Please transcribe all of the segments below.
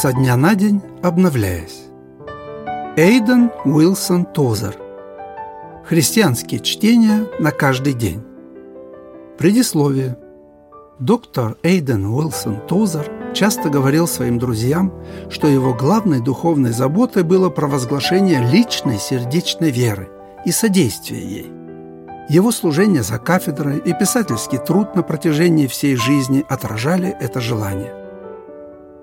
со дня на день обновляясь. Эйден Уилсон Тозер. Христианские чтения на каждый день. Предисловие. Доктор Эйден Уилсон Тозер часто говорил своим друзьям, что его главной духовной заботой было провозглашение личной сердечной веры и содействие ей. Его служение за кафедрой и писательский труд на протяжении всей жизни отражали это желание.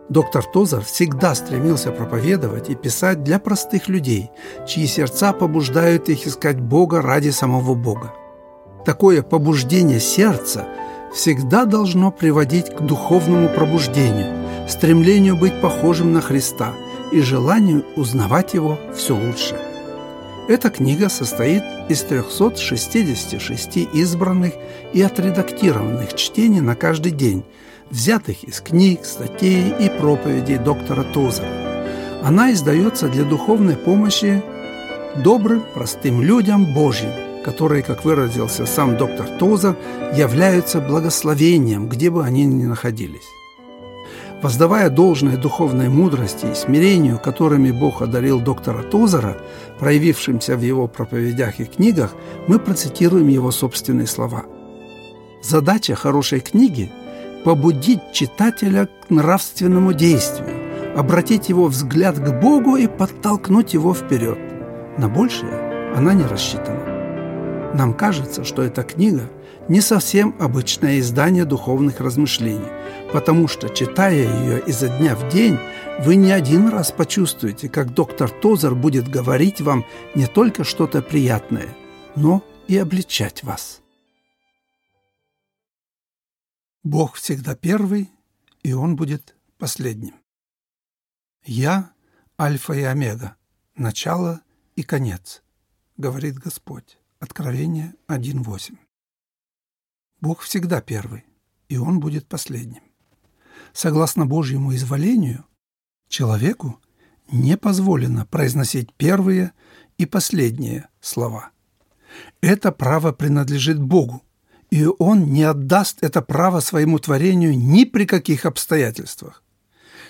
Доктор Тозер всегда стремился проповедовать и писать для простых людей, чьи сердца побуждают их искать Бога ради самого Бога. Такое побуждение сердца всегда должно приводить к духовному пробуждению, стремлению быть похожим на Христа и желанию узнавать Его все лучше. Эта книга состоит из 366 избранных и отредактированных чтений на каждый день, взятых из книг, статей и проповедей доктора Тозера. Она издается для духовной помощи добрым, простым людям Божьим, которые, как выразился сам доктор Тозер, являются благословением, где бы они ни находились. Воздавая должное духовной мудрости и смирению, которыми Бог одарил доктора Тозера, проявившимся в его проповедях и книгах, мы процитируем его собственные слова. Задача хорошей книги – побудить читателя к нравственному действию, обратить его взгляд к Богу и подтолкнуть его вперед. На большее она не рассчитана. Нам кажется, что эта книга не совсем обычное издание духовных размышлений, потому что, читая ее изо дня в день, вы не один раз почувствуете, как доктор Тозер будет говорить вам не только что-то приятное, но и обличать вас. Бог всегда первый, и Он будет последним. «Я – Альфа и Омега, начало и конец», – говорит Господь. Откровение 1.8. Бог всегда первый, и Он будет последним. Согласно Божьему изволению, человеку не позволено произносить первые и последние слова. Это право принадлежит Богу, и Он не отдаст это право своему творению ни при каких обстоятельствах.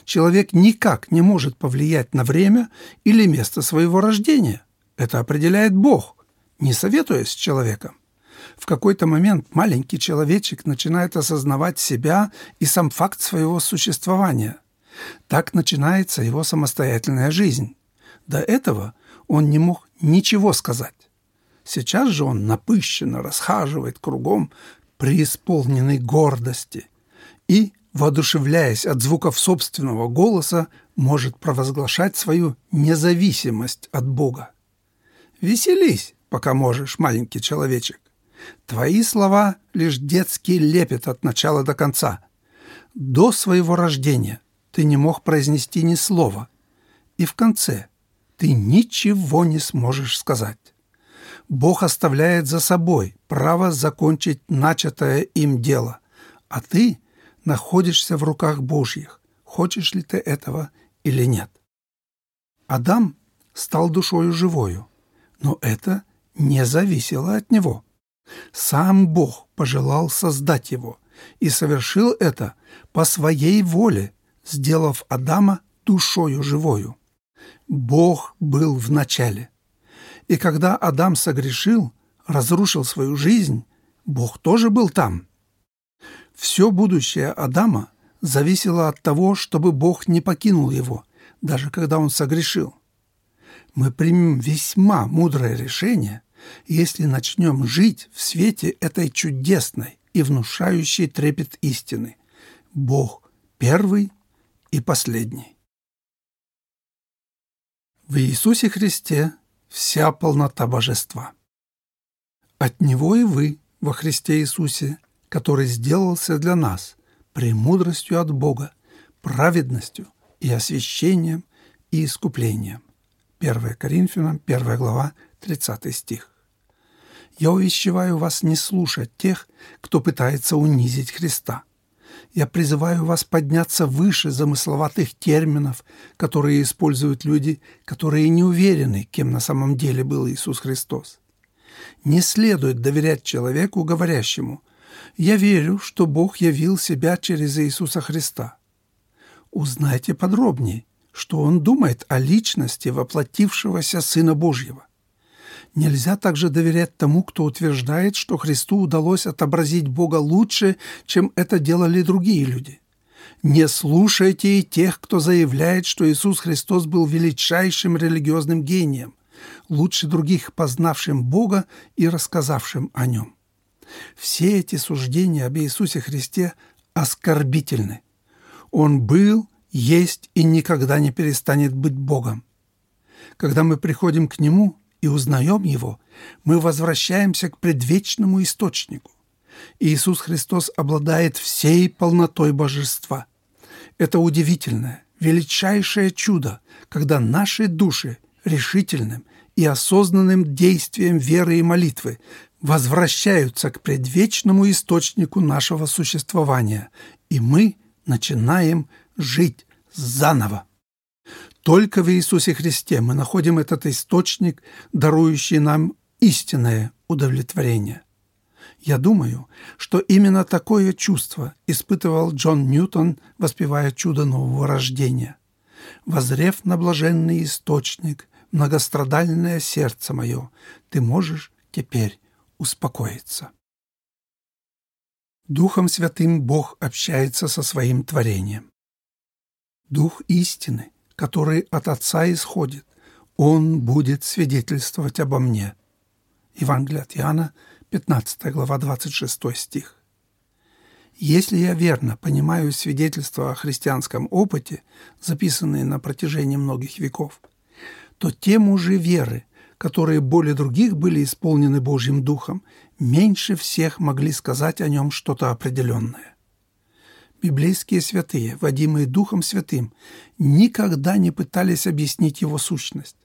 Человек никак не может повлиять на время или место своего рождения. Это определяет Бог, не советуясь с человеком. В какой-то момент маленький человечек начинает осознавать себя и сам факт своего существования. Так начинается его самостоятельная жизнь. До этого он не мог ничего сказать. Сейчас же он напыщенно расхаживает кругом, преисполненный гордости, и, воодушевляясь от звуков собственного голоса, может провозглашать свою независимость от Бога. Веселись, пока можешь, маленький человечек. Твои слова — лишь детский лепет от начала до конца. До своего рождения ты не мог произнести ни слова, и в конце ты ничего не сможешь сказать. Бог оставляет за собой право закончить начатое им дело, а ты находишься в руках Божьих, хочешь ли ты этого или нет. Адам стал душою живою, но это не зависело от него. Сам Бог пожелал создать его и совершил это по своей воле, сделав Адама душою живою. Бог был в начале. И когда Адам согрешил, разрушил свою жизнь, Бог тоже был там. Все будущее Адама зависело от того, чтобы Бог не покинул его, даже когда он согрешил. Мы примем весьма мудрое решение, если начнем жить в свете этой чудесной и внушающей трепет истины. Бог первый и последний. В Иисусе Христе вся полнота божества. От Него и вы во Христе Иисусе, который сделался для нас премудростью от Бога, праведностью и освящением и искуплением. 1 Коринфянам, 1 глава, 30 стих. Я увещеваю вас не слушать тех, кто пытается унизить Христа. Я призываю вас подняться выше замысловатых терминов, которые используют люди, которые не уверены, кем на самом деле был Иисус Христос. Не следует доверять человеку, говорящему «Я верю, что Бог явил себя через Иисуса Христа». узнайте подробнее, что он думает о личности воплотившегося Сына Божьего. Нельзя также доверять тому, кто утверждает, что Христу удалось отобразить Бога лучше, чем это делали другие люди. Не слушайте и тех, кто заявляет, что Иисус Христос был величайшим религиозным гением, лучше других познавшим Бога и рассказавшим о Нем. Все эти суждения об Иисусе Христе оскорбительны. Он был, есть и никогда не перестанет быть Богом. Когда мы приходим к Нему и узнаем Его, мы возвращаемся к предвечному источнику. Иисус Христос обладает всей полнотой божества. Это удивительное, величайшее чудо, когда наши души решительным и осознанным действием веры и молитвы возвращаются к предвечному источнику нашего существования, и мы начинаем жить заново. Только в Иисусе Христе мы находим этот источник, дарующий нам истинное удовлетворение. Я думаю, что именно такое чувство испытывал Джон Ньютон, воспевая чудо нового рождения. «Возрев на блаженный источник, многострадальное сердце мое, ты можешь теперь успокоиться». Духом Святым Бог общается со своим творением. Дух истины, который от Отца исходит, Он будет свидетельствовать обо мне. Евангелие от Иоанна, 15 глава, 26 стих. Если я верно понимаю свидетельства о христианском опыте, записанные на протяжении многих веков, то те мужи веры, которые более других были исполнены Божьим Духом, меньше всех могли сказать о нем что-то определенное. Библейские святые, водимые Духом Святым, никогда не пытались объяснить его сущность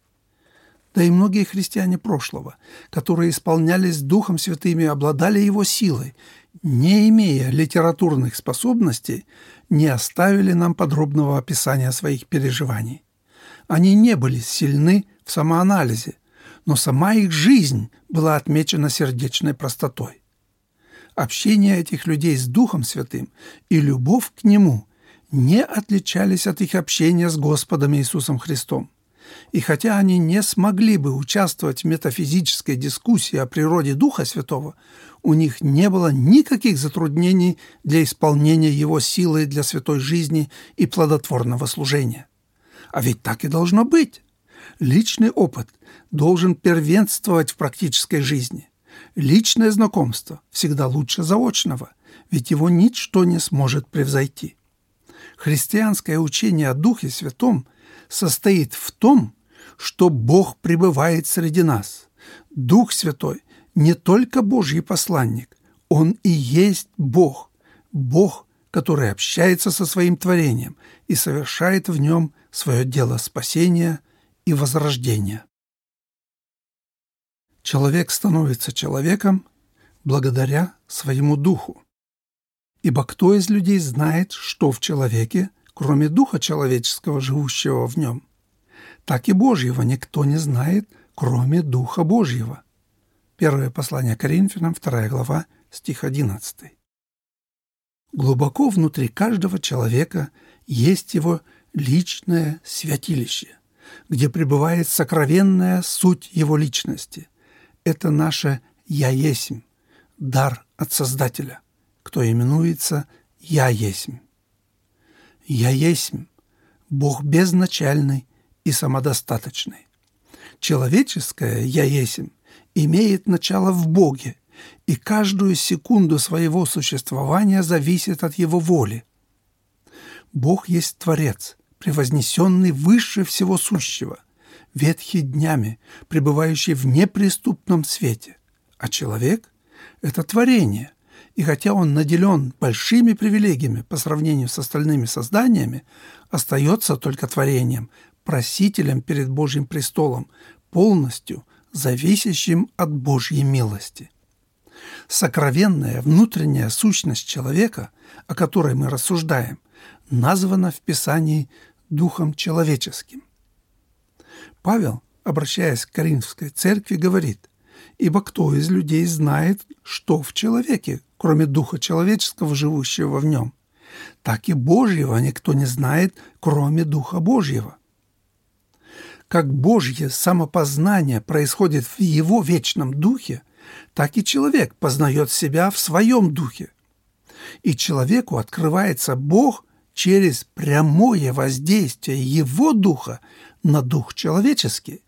да и многие христиане прошлого, которые исполнялись Духом Святым и обладали его силой, не имея литературных способностей, не оставили нам подробного описания своих переживаний. Они не были сильны в самоанализе, но сама их жизнь была отмечена сердечной простотой. Общение этих людей с Духом Святым и любовь к Нему не отличались от их общения с Господом Иисусом Христом – и хотя они не смогли бы участвовать в метафизической дискуссии о природе Духа Святого, у них не было никаких затруднений для исполнения его силы для святой жизни и плодотворного служения. А ведь так и должно быть. Личный опыт должен первенствовать в практической жизни. Личное знакомство всегда лучше заочного, ведь его ничто не сможет превзойти. Христианское учение о Духе Святом – состоит в том, что Бог пребывает среди нас. Дух Святой не только Божий посланник, Он и есть Бог, Бог, который общается со своим творением и совершает в нем свое дело спасения и возрождения. Человек становится человеком благодаря своему духу. Ибо кто из людей знает, что в человеке, кроме духа человеческого, живущего в нем, так и Божьего никто не знает, кроме Духа Божьего. Первое послание Коринфянам, 2 глава, стих 11. Глубоко внутри каждого человека есть его личное святилище, где пребывает сокровенная суть его личности. Это наше «Я есмь», дар от Создателя, кто именуется «Я есмь». «Я есмь», Бог безначальный и самодостаточный. Человеческое «я есмь» имеет начало в Боге, и каждую секунду своего существования зависит от Его воли. Бог есть Творец, превознесенный выше всего сущего, ветхий днями, пребывающий в неприступном свете, а человек — это творение — и хотя он наделен большими привилегиями по сравнению с остальными созданиями, остается только творением, просителем перед Божьим престолом, полностью зависящим от Божьей милости. Сокровенная внутренняя сущность человека, о которой мы рассуждаем, названа в Писании Духом человеческим. Павел, обращаясь к Коринфской церкви, говорит, «Ибо кто из людей знает, что в человеке, кроме духа человеческого, живущего в нем. так и Божьего никто не знает, кроме Духа Божьего. Как Божье самопознание происходит в Его вечном Духе, так и человек познает себя в своем Духе. И человеку открывается Бог через прямое воздействие Его Духа на Дух человеческий.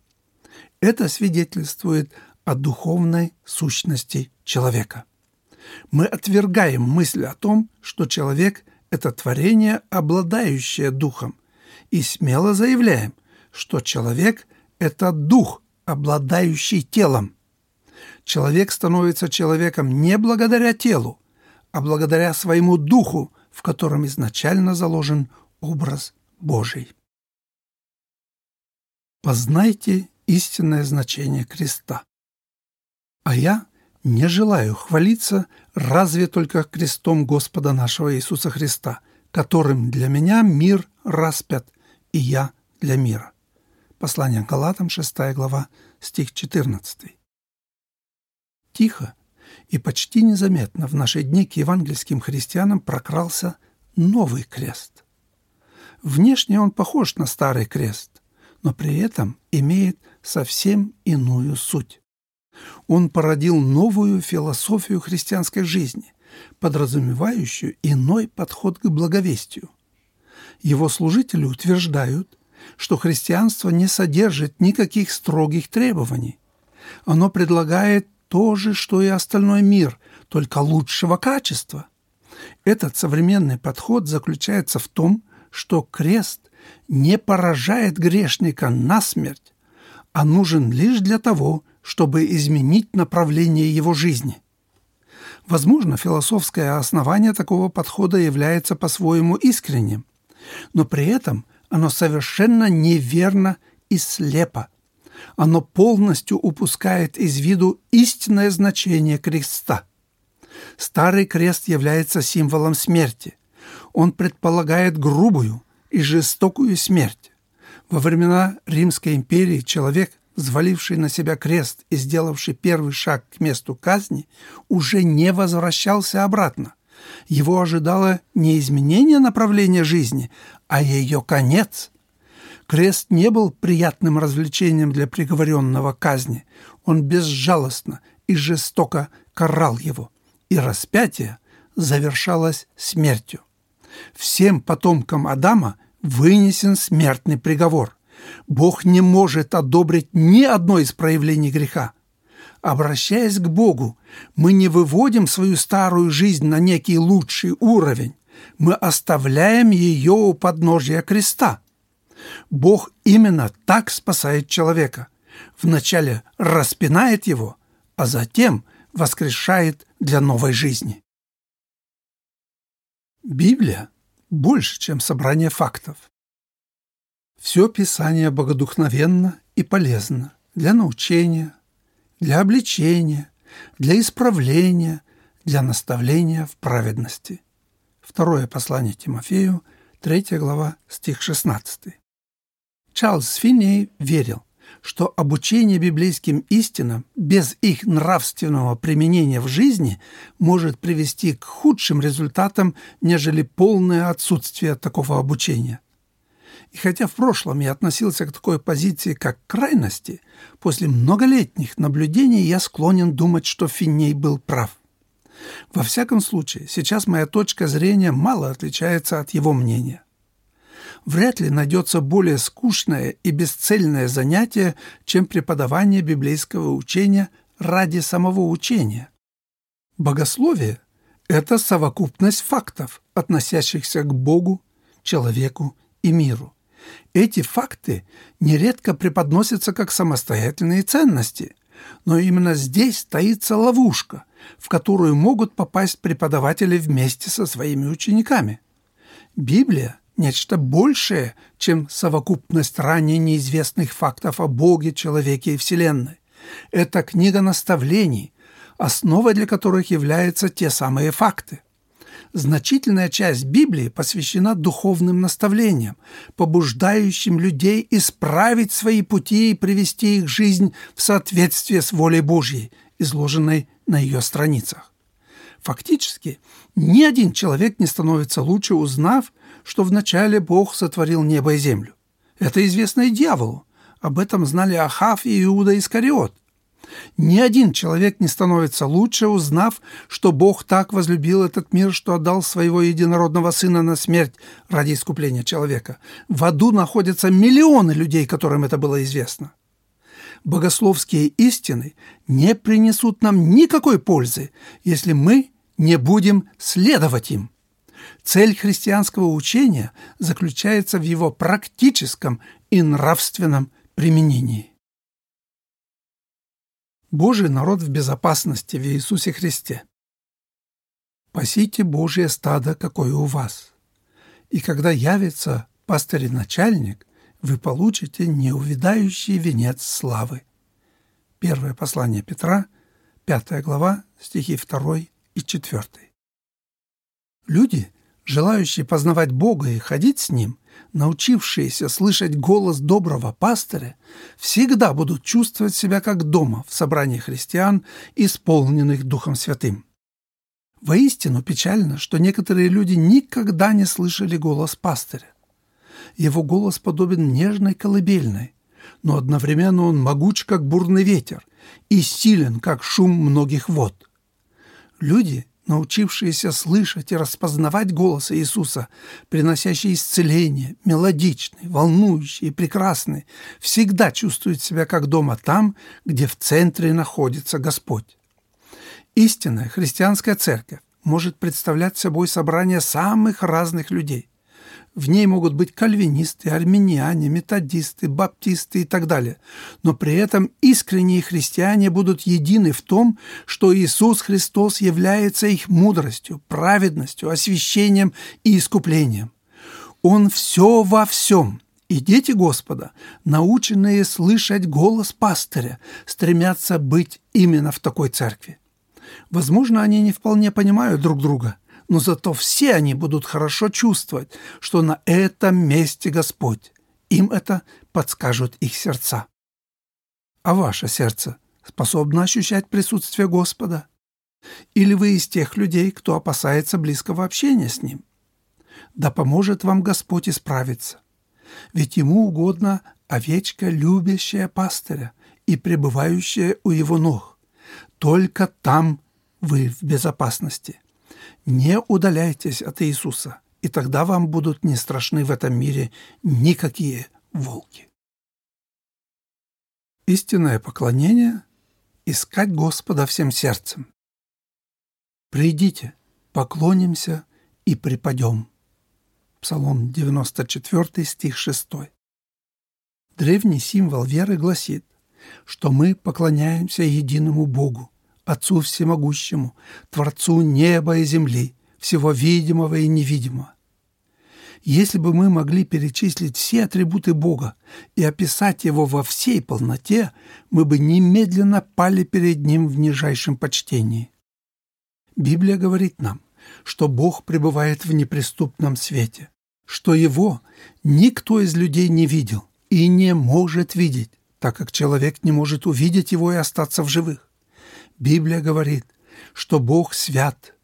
Это свидетельствует о духовной сущности человека. Мы отвергаем мысль о том, что человек – это творение, обладающее Духом, и смело заявляем, что человек – это дух, обладающий телом. Человек становится человеком не благодаря телу, а благодаря своему духу, в котором изначально заложен образ Божий. Познайте истинное значение креста. А я не желаю хвалиться разве только крестом Господа нашего Иисуса Христа, которым для меня мир распят, и я для мира. Послание к Галатам, 6 глава, стих 14. Тихо и почти незаметно в наши дни к евангельским христианам прокрался новый крест. Внешне он похож на старый крест, но при этом имеет совсем иную суть. Он породил новую философию христианской жизни, подразумевающую иной подход к благовестию. Его служители утверждают, что христианство не содержит никаких строгих требований. Оно предлагает то же, что и остальной мир, только лучшего качества. Этот современный подход заключается в том, что крест не поражает грешника насмерть, а нужен лишь для того, чтобы изменить направление его жизни. Возможно, философское основание такого подхода является по-своему искренним, но при этом оно совершенно неверно и слепо. Оно полностью упускает из виду истинное значение креста. Старый крест является символом смерти. Он предполагает грубую и жестокую смерть. Во времена Римской империи человек, взваливший на себя крест и сделавший первый шаг к месту казни, уже не возвращался обратно. Его ожидало не изменение направления жизни, а ее конец. Крест не был приятным развлечением для приговоренного казни. Он безжалостно и жестоко карал его, и распятие завершалось смертью. Всем потомкам Адама вынесен смертный приговор. Бог не может одобрить ни одно из проявлений греха – Обращаясь к Богу, мы не выводим свою старую жизнь на некий лучший уровень, мы оставляем ее у подножия креста. Бог именно так спасает человека. Вначале распинает его, а затем воскрешает для новой жизни. Библия больше, чем собрание фактов. Все Писание богодухновенно и полезно для научения, для обличения, для исправления, для наставления в праведности. Второе послание Тимофею, 3 глава, стих 16. Чарльз Финней верил, что обучение библейским истинам без их нравственного применения в жизни может привести к худшим результатам, нежели полное отсутствие такого обучения – и хотя в прошлом я относился к такой позиции как крайности, после многолетних наблюдений я склонен думать, что Финней был прав. Во всяком случае, сейчас моя точка зрения мало отличается от его мнения. Вряд ли найдется более скучное и бесцельное занятие, чем преподавание библейского учения ради самого учения. Богословие – это совокупность фактов, относящихся к Богу, человеку и миру. Эти факты нередко преподносятся как самостоятельные ценности, но именно здесь таится ловушка, в которую могут попасть преподаватели вместе со своими учениками. Библия – нечто большее, чем совокупность ранее неизвестных фактов о Боге, человеке и Вселенной. Это книга наставлений, основой для которых являются те самые факты – Значительная часть Библии посвящена духовным наставлениям, побуждающим людей исправить свои пути и привести их жизнь в соответствие с волей Божьей, изложенной на ее страницах. Фактически, ни один человек не становится лучше, узнав, что вначале Бог сотворил небо и землю. Это известно и дьяволу. Об этом знали Ахав и Иуда Искариот. Ни один человек не становится лучше, узнав, что Бог так возлюбил этот мир, что отдал своего единородного Сына на смерть ради искупления человека. В аду находятся миллионы людей, которым это было известно. Богословские истины не принесут нам никакой пользы, если мы не будем следовать им. Цель христианского учения заключается в его практическом и нравственном применении. Божий народ в безопасности в Иисусе Христе. Пасите Божье стадо, какое у вас. И когда явится пастырь и начальник, вы получите неувидающий венец славы. Первое послание Петра, 5 глава, стихи 2 и 4. Люди, желающие познавать Бога и ходить с Ним, научившиеся слышать голос доброго пастыря, всегда будут чувствовать себя как дома в собрании христиан, исполненных Духом Святым. Воистину печально, что некоторые люди никогда не слышали голос пастыря. Его голос подобен нежной колыбельной, но одновременно он могуч, как бурный ветер, и силен, как шум многих вод. Люди научившиеся слышать и распознавать голос Иисуса, приносящий исцеление, мелодичный, волнующий и прекрасный, всегда чувствуют себя как дома там, где в центре находится Господь. Истинная христианская церковь может представлять собой собрание самых разных людей. В ней могут быть кальвинисты, армяне, методисты, баптисты и так далее. Но при этом искренние христиане будут едины в том, что Иисус Христос является их мудростью, праведностью, освящением и искуплением. Он все во всем. И дети Господа, наученные слышать голос пастыря, стремятся быть именно в такой церкви. Возможно, они не вполне понимают друг друга – но зато все они будут хорошо чувствовать, что на этом месте Господь. Им это подскажут их сердца. А ваше сердце способно ощущать присутствие Господа? Или вы из тех людей, кто опасается близкого общения с Ним? Да поможет вам Господь исправиться. Ведь Ему угодно овечка, любящая пастыря и пребывающая у Его ног. Только там вы в безопасности. Не удаляйтесь от Иисуса, и тогда вам будут не страшны в этом мире никакие волки. Истинное поклонение – искать Господа всем сердцем. «Придите, поклонимся и припадем». Псалом 94, стих 6. Древний символ веры гласит, что мы поклоняемся единому Богу, Отцу Всемогущему, Творцу неба и земли, всего видимого и невидимого. Если бы мы могли перечислить все атрибуты Бога и описать Его во всей полноте, мы бы немедленно пали перед Ним в нижайшем почтении. Библия говорит нам, что Бог пребывает в неприступном свете, что Его никто из людей не видел и не может видеть, так как человек не может увидеть Его и остаться в живых. Библия говорит, что Бог свят,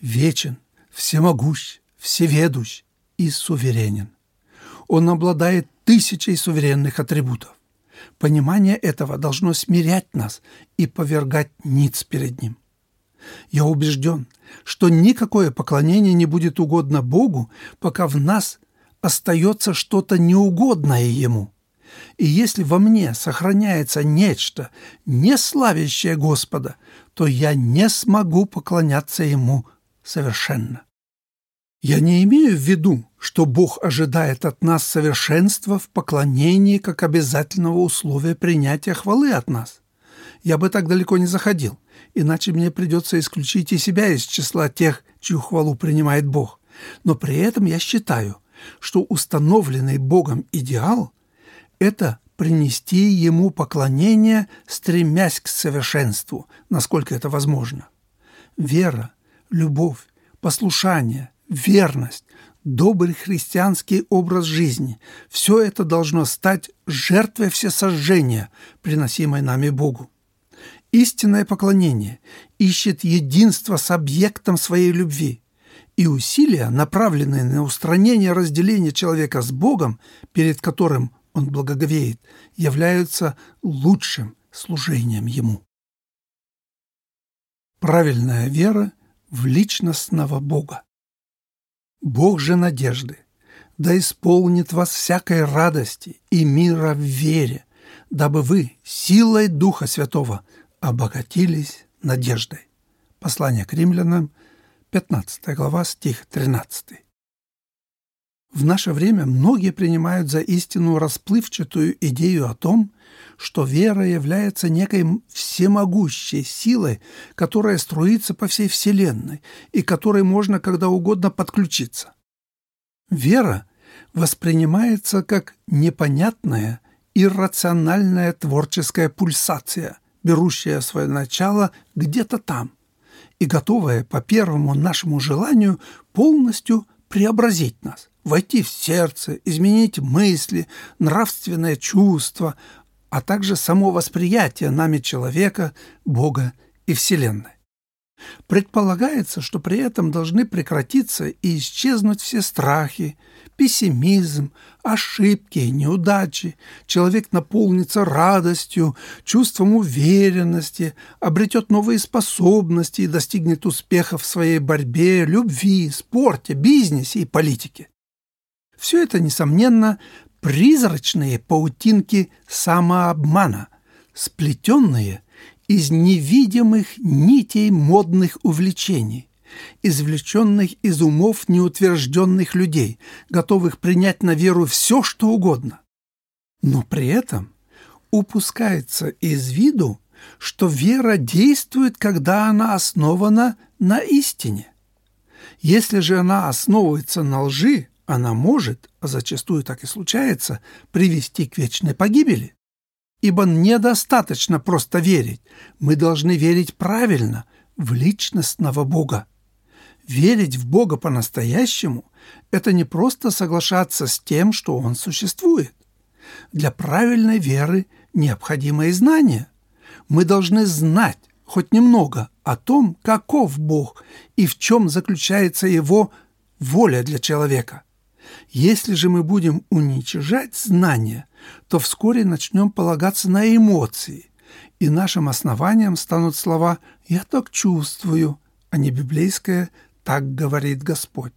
вечен, всемогущ, всеведущ и суверенен. Он обладает тысячей суверенных атрибутов. Понимание этого должно смирять нас и повергать ниц перед Ним. Я убежден, что никакое поклонение не будет угодно Богу, пока в нас остается что-то неугодное Ему – и если во мне сохраняется нечто, не славящее Господа, то я не смогу поклоняться Ему совершенно. Я не имею в виду, что Бог ожидает от нас совершенства в поклонении как обязательного условия принятия хвалы от нас. Я бы так далеко не заходил, иначе мне придется исключить и себя из числа тех, чью хвалу принимает Бог. Но при этом я считаю, что установленный Богом идеал это принести ему поклонение, стремясь к совершенству, насколько это возможно. Вера, любовь, послушание, верность, добрый христианский образ жизни – все это должно стать жертвой всесожжения, приносимой нами Богу. Истинное поклонение ищет единство с объектом своей любви, и усилия, направленные на устранение разделения человека с Богом, перед которым он благоговеет, являются лучшим служением Ему. Правильная вера в личностного Бога. Бог же надежды, да исполнит вас всякой радости и мира в вере, дабы вы силой Духа Святого обогатились надеждой. Послание к римлянам, 15 глава, стих 13. В наше время многие принимают за истину расплывчатую идею о том, что вера является некой всемогущей силой, которая струится по всей Вселенной и которой можно когда угодно подключиться. Вера воспринимается как непонятная, иррациональная творческая пульсация, берущая свое начало где-то там и готовая по первому нашему желанию полностью преобразить нас, войти в сердце, изменить мысли, нравственное чувство, а также само восприятие нами человека, Бога и Вселенной. Предполагается, что при этом должны прекратиться и исчезнуть все страхи, пессимизм, ошибки, неудачи. Человек наполнится радостью, чувством уверенности, обретет новые способности и достигнет успеха в своей борьбе, любви, спорте, бизнесе и политике. Все это, несомненно, призрачные паутинки самообмана, сплетенные из невидимых нитей модных увлечений, извлеченных из умов неутвержденных людей, готовых принять на веру все, что угодно. Но при этом упускается из виду, что вера действует, когда она основана на истине. Если же она основывается на лжи, она может, а зачастую так и случается, привести к вечной погибели. Ибо недостаточно просто верить, мы должны верить правильно в личностного Бога. Верить в Бога по-настоящему – это не просто соглашаться с тем, что Он существует. Для правильной веры необходимые знания. Мы должны знать хоть немного о том, каков Бог и в чем заключается Его воля для человека. Если же мы будем уничижать знания, то вскоре начнем полагаться на эмоции, и нашим основанием станут слова «я так чувствую», а не библейское «так говорит Господь».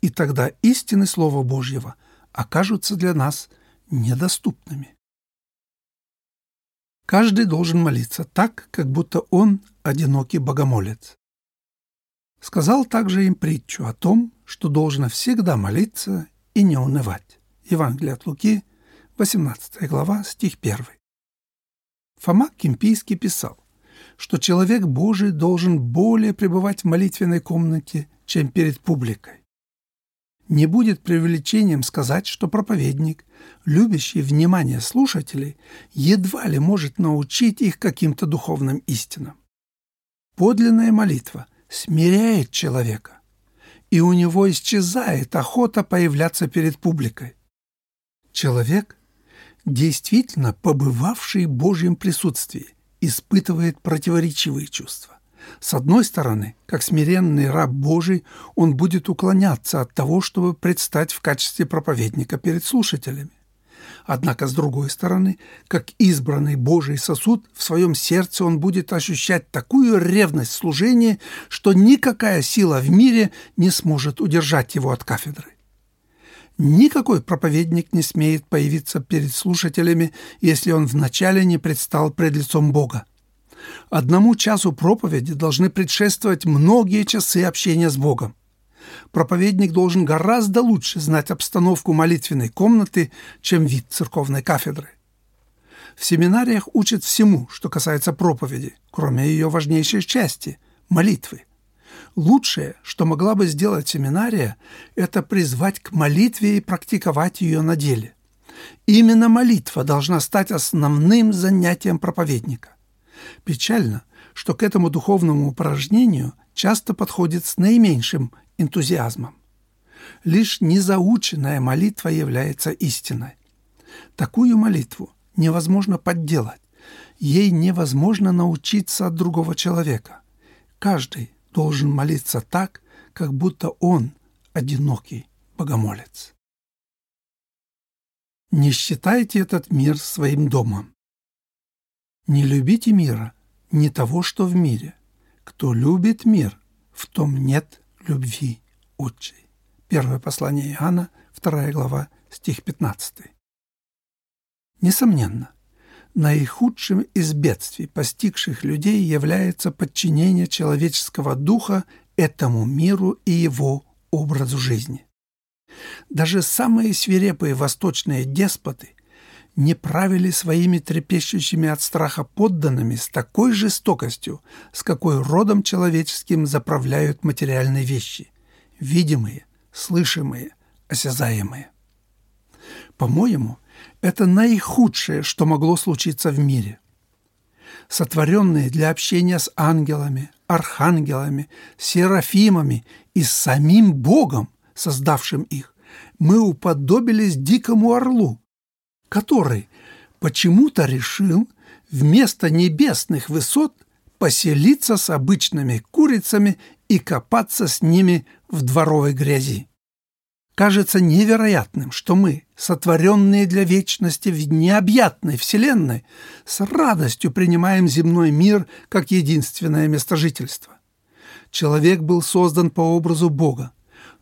И тогда истины Слова Божьего окажутся для нас недоступными. Каждый должен молиться так, как будто он одинокий богомолец. Сказал также им притчу о том, что должно всегда молиться и не унывать. Евангелие от Луки, 18 глава, стих 1. Фома Кимпийский писал, что человек Божий должен более пребывать в молитвенной комнате, чем перед публикой. Не будет преувеличением сказать, что проповедник, любящий внимание слушателей, едва ли может научить их каким-то духовным истинам. Подлинная молитва смиряет человека, и у него исчезает охота появляться перед публикой. Человек, действительно побывавший в Божьем присутствии, испытывает противоречивые чувства. С одной стороны, как смиренный раб Божий, он будет уклоняться от того, чтобы предстать в качестве проповедника перед слушателями. Однако, с другой стороны, как избранный Божий сосуд, в своем сердце он будет ощущать такую ревность служения, что никакая сила в мире не сможет удержать его от кафедры. Никакой проповедник не смеет появиться перед слушателями, если он вначале не предстал пред лицом Бога. Одному часу проповеди должны предшествовать многие часы общения с Богом проповедник должен гораздо лучше знать обстановку молитвенной комнаты, чем вид церковной кафедры. В семинариях учат всему, что касается проповеди, кроме ее важнейшей части – молитвы. Лучшее, что могла бы сделать семинария, это призвать к молитве и практиковать ее на деле. Именно молитва должна стать основным занятием проповедника. Печально, что к этому духовному упражнению часто подходит с наименьшим энтузиазмом. Лишь незаученная молитва является истиной. Такую молитву невозможно подделать. Ей невозможно научиться от другого человека. Каждый должен молиться так, как будто он одинокий богомолец. Не считайте этот мир своим домом. Не любите мира, не того, что в мире. Кто любит мир, в том нет любви отчей. Первое послание Иоанна, 2 глава, стих 15. Несомненно, наихудшим из бедствий, постигших людей, является подчинение человеческого духа этому миру и его образу жизни. Даже самые свирепые восточные деспоты не правили своими трепещущими от страха подданными с такой жестокостью, с какой родом человеческим заправляют материальные вещи – видимые, слышимые, осязаемые. По-моему, это наихудшее, что могло случиться в мире. Сотворенные для общения с ангелами, архангелами, серафимами и самим Богом, создавшим их, мы уподобились дикому орлу, который почему-то решил вместо небесных высот поселиться с обычными курицами и копаться с ними в дворовой грязи. Кажется невероятным, что мы, сотворенные для вечности в необъятной Вселенной, с радостью принимаем земной мир как единственное место жительства. Человек был создан по образу Бога,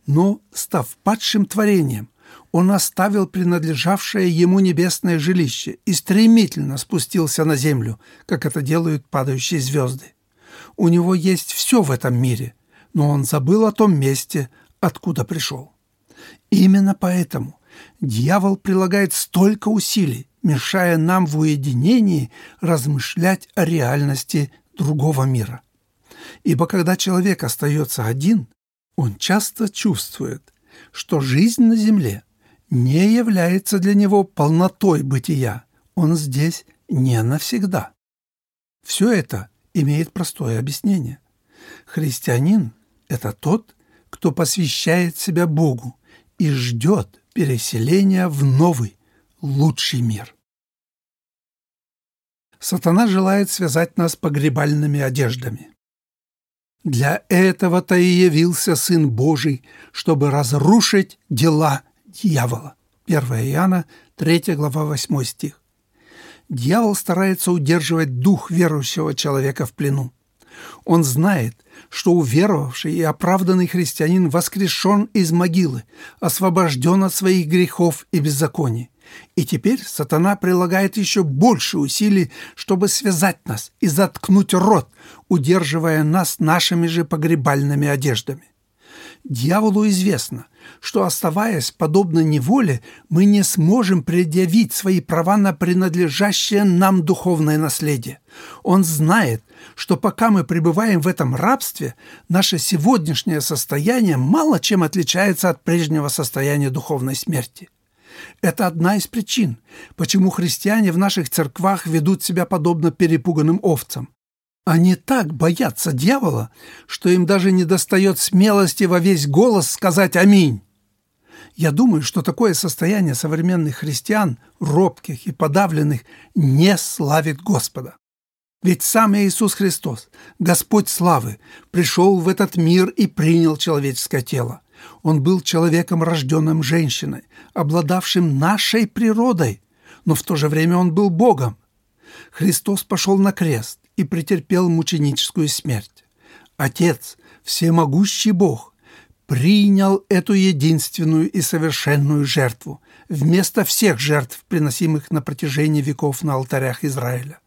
но, став падшим творением, он оставил принадлежавшее ему небесное жилище и стремительно спустился на землю, как это делают падающие звезды. У него есть все в этом мире, но он забыл о том месте, откуда пришел. Именно поэтому дьявол прилагает столько усилий, мешая нам в уединении размышлять о реальности другого мира. Ибо когда человек остается один, он часто чувствует, что жизнь на земле не является для него полнотой бытия. Он здесь не навсегда. Все это имеет простое объяснение. Христианин – это тот, кто посвящает себя Богу и ждет переселения в новый, лучший мир. Сатана желает связать нас погребальными одеждами. Для этого-то и явился Сын Божий, чтобы разрушить дела дьявола. 1 Иоанна, 3 глава, 8 стих. Дьявол старается удерживать дух верующего человека в плену. Он знает, что уверовавший и оправданный христианин воскрешен из могилы, освобожден от своих грехов и беззаконий. И теперь сатана прилагает еще больше усилий, чтобы связать нас и заткнуть рот, удерживая нас нашими же погребальными одеждами. Дьяволу известно, что, оставаясь подобно неволе, мы не сможем предъявить свои права на принадлежащее нам духовное наследие. Он знает, что пока мы пребываем в этом рабстве, наше сегодняшнее состояние мало чем отличается от прежнего состояния духовной смерти. Это одна из причин, почему христиане в наших церквах ведут себя подобно перепуганным овцам. Они так боятся дьявола, что им даже не достает смелости во весь голос сказать «Аминь». Я думаю, что такое состояние современных христиан, робких и подавленных, не славит Господа. Ведь сам Иисус Христос, Господь славы, пришел в этот мир и принял человеческое тело. Он был человеком, рожденным женщиной, обладавшим нашей природой, но в то же время он был Богом. Христос пошел на крест, и претерпел мученическую смерть. Отец, всемогущий Бог, принял эту единственную и совершенную жертву вместо всех жертв, приносимых на протяжении веков на алтарях Израиля.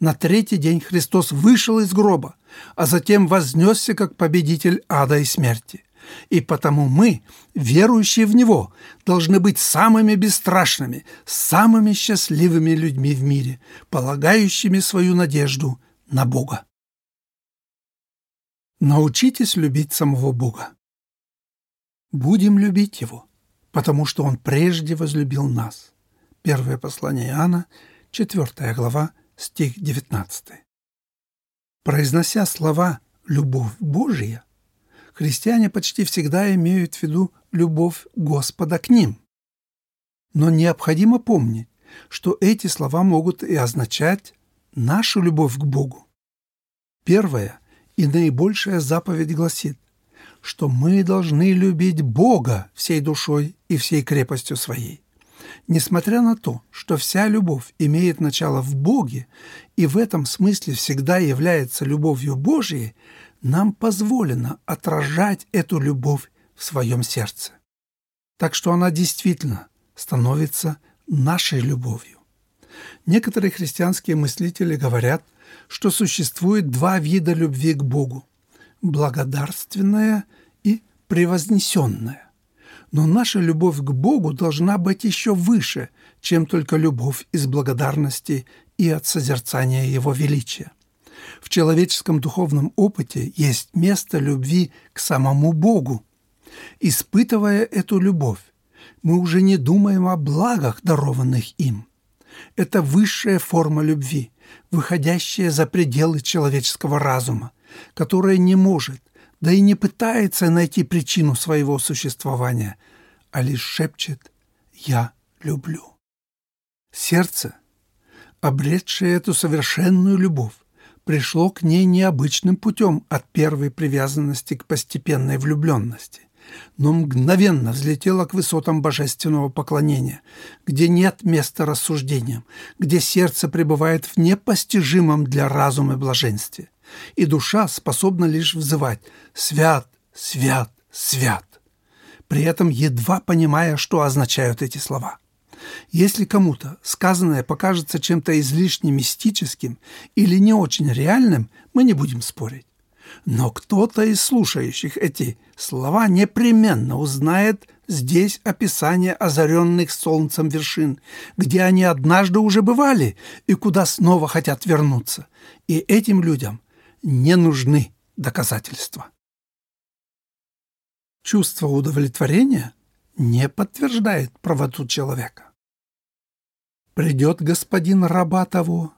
На третий день Христос вышел из гроба, а затем вознесся как победитель ада и смерти. И потому мы, верующие в Него, должны быть самыми бесстрашными, самыми счастливыми людьми в мире, полагающими свою надежду на Бога. Научитесь любить самого Бога. Будем любить Его, потому что Он прежде возлюбил нас. Первое послание Иоанна, 4 глава, стих 19. Произнося слова «любовь Божия», христиане почти всегда имеют в виду любовь Господа к ним. Но необходимо помнить, что эти слова могут и означать нашу любовь к Богу. Первая и наибольшая заповедь гласит, что мы должны любить Бога всей душой и всей крепостью своей. Несмотря на то, что вся любовь имеет начало в Боге и в этом смысле всегда является любовью Божией, нам позволено отражать эту любовь в своем сердце. Так что она действительно становится нашей любовью. Некоторые христианские мыслители говорят, что существует два вида любви к Богу – благодарственная и превознесенная. Но наша любовь к Богу должна быть еще выше, чем только любовь из благодарности и от созерцания Его величия. В человеческом духовном опыте есть место любви к самому Богу. Испытывая эту любовь, мы уже не думаем о благах, дарованных им. Это высшая форма любви, выходящая за пределы человеческого разума, которая не может, да и не пытается найти причину своего существования, а лишь шепчет «Я люблю». Сердце, обретшее эту совершенную любовь, пришло к ней необычным путем от первой привязанности к постепенной влюбленности, но мгновенно взлетело к высотам божественного поклонения, где нет места рассуждениям, где сердце пребывает в непостижимом для разума блаженстве, и душа способна лишь взывать «Свят, свят, свят», при этом едва понимая, что означают эти слова. Если кому-то сказанное покажется чем-то излишне мистическим или не очень реальным, мы не будем спорить. Но кто-то из слушающих эти слова непременно узнает здесь описание озаренных солнцем вершин, где они однажды уже бывали и куда снова хотят вернуться. И этим людям не нужны доказательства. Чувство удовлетворения не подтверждает правоту человека. Придет господин раба того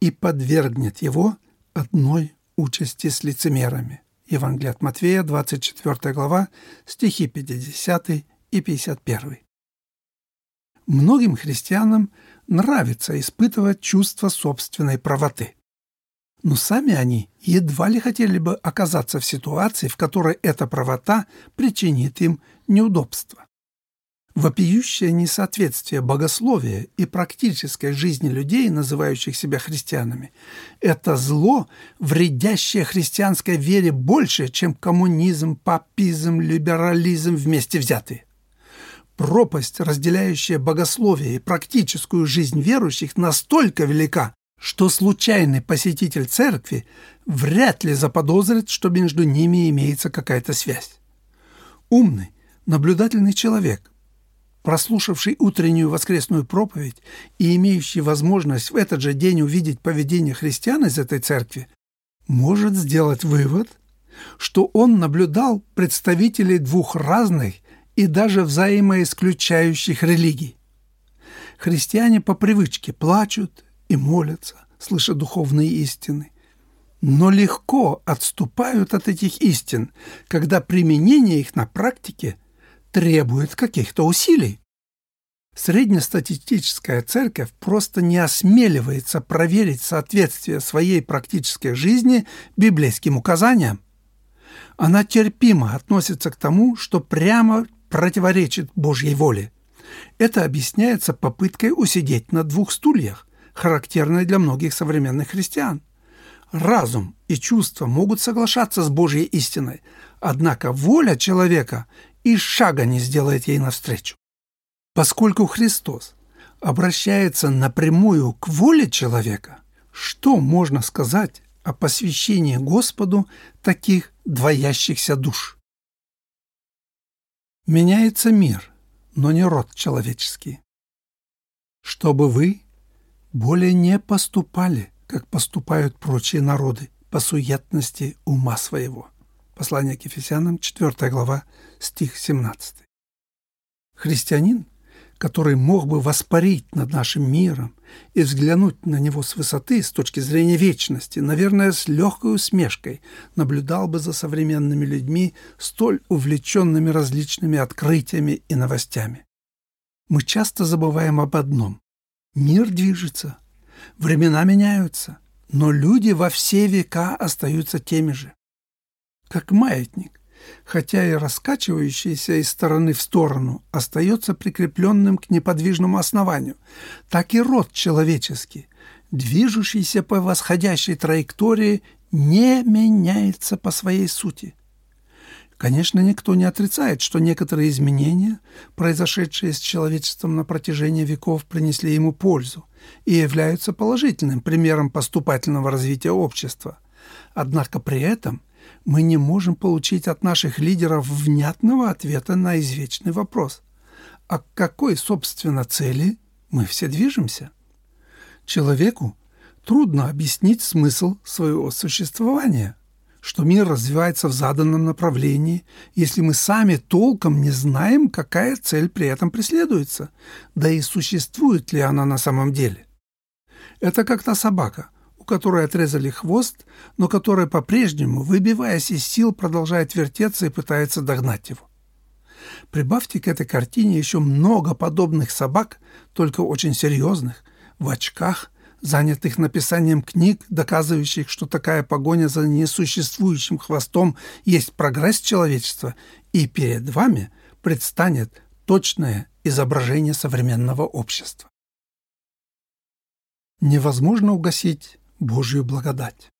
и подвергнет его одной участи с лицемерами. Евангелие от Матвея, 24 глава, стихи 50 и 51. Многим христианам нравится испытывать чувство собственной правоты. Но сами они едва ли хотели бы оказаться в ситуации, в которой эта правота причинит им неудобства. Вопиющее несоответствие богословия и практической жизни людей, называющих себя христианами, это зло, вредящее христианской вере больше, чем коммунизм, папизм, либерализм вместе взятые. Пропасть, разделяющая богословие и практическую жизнь верующих, настолько велика, что случайный посетитель церкви вряд ли заподозрит, что между ними имеется какая-то связь. Умный, наблюдательный человек, прослушавший утреннюю воскресную проповедь и имеющий возможность в этот же день увидеть поведение христиан из этой церкви, может сделать вывод, что он наблюдал представителей двух разных и даже взаимоисключающих религий. Христиане по привычке плачут и молятся, слыша духовные истины, но легко отступают от этих истин, когда применение их на практике требует каких-то усилий. Среднестатистическая церковь просто не осмеливается проверить соответствие своей практической жизни библейским указаниям. Она терпимо относится к тому, что прямо противоречит Божьей воле. Это объясняется попыткой усидеть на двух стульях, характерной для многих современных христиан. Разум и чувства могут соглашаться с Божьей истиной, однако воля человека и шага не сделает ей навстречу. Поскольку Христос обращается напрямую к воле человека, что можно сказать о посвящении Господу таких двоящихся душ? Меняется мир, но не род человеческий. Чтобы вы более не поступали, как поступают прочие народы, по суетности ума своего. Послание к Ефесянам, 4 глава, стих 17. Христианин, который мог бы воспарить над нашим миром и взглянуть на него с высоты, с точки зрения вечности, наверное, с легкой усмешкой наблюдал бы за современными людьми, столь увлеченными различными открытиями и новостями. Мы часто забываем об одном. Мир движется, Времена меняются, но люди во все века остаются теми же. Как маятник, хотя и раскачивающийся из стороны в сторону, остается прикрепленным к неподвижному основанию, так и род человеческий, движущийся по восходящей траектории, не меняется по своей сути. Конечно, никто не отрицает, что некоторые изменения, произошедшие с человечеством на протяжении веков, принесли ему пользу и являются положительным примером поступательного развития общества. Однако при этом мы не можем получить от наших лидеров внятного ответа на извечный вопрос. А к какой, собственно, цели мы все движемся? Человеку трудно объяснить смысл своего существования, что мир развивается в заданном направлении, если мы сами толком не знаем, какая цель при этом преследуется, да и существует ли она на самом деле. Это как та собака, у которой отрезали хвост, но которая по-прежнему, выбиваясь из сил, продолжает вертеться и пытается догнать его. Прибавьте к этой картине еще много подобных собак, только очень серьезных, в очках, занятых написанием книг, доказывающих, что такая погоня за несуществующим хвостом есть прогресс человечества, и перед вами предстанет точное изображение современного общества. Невозможно угасить Божью благодать.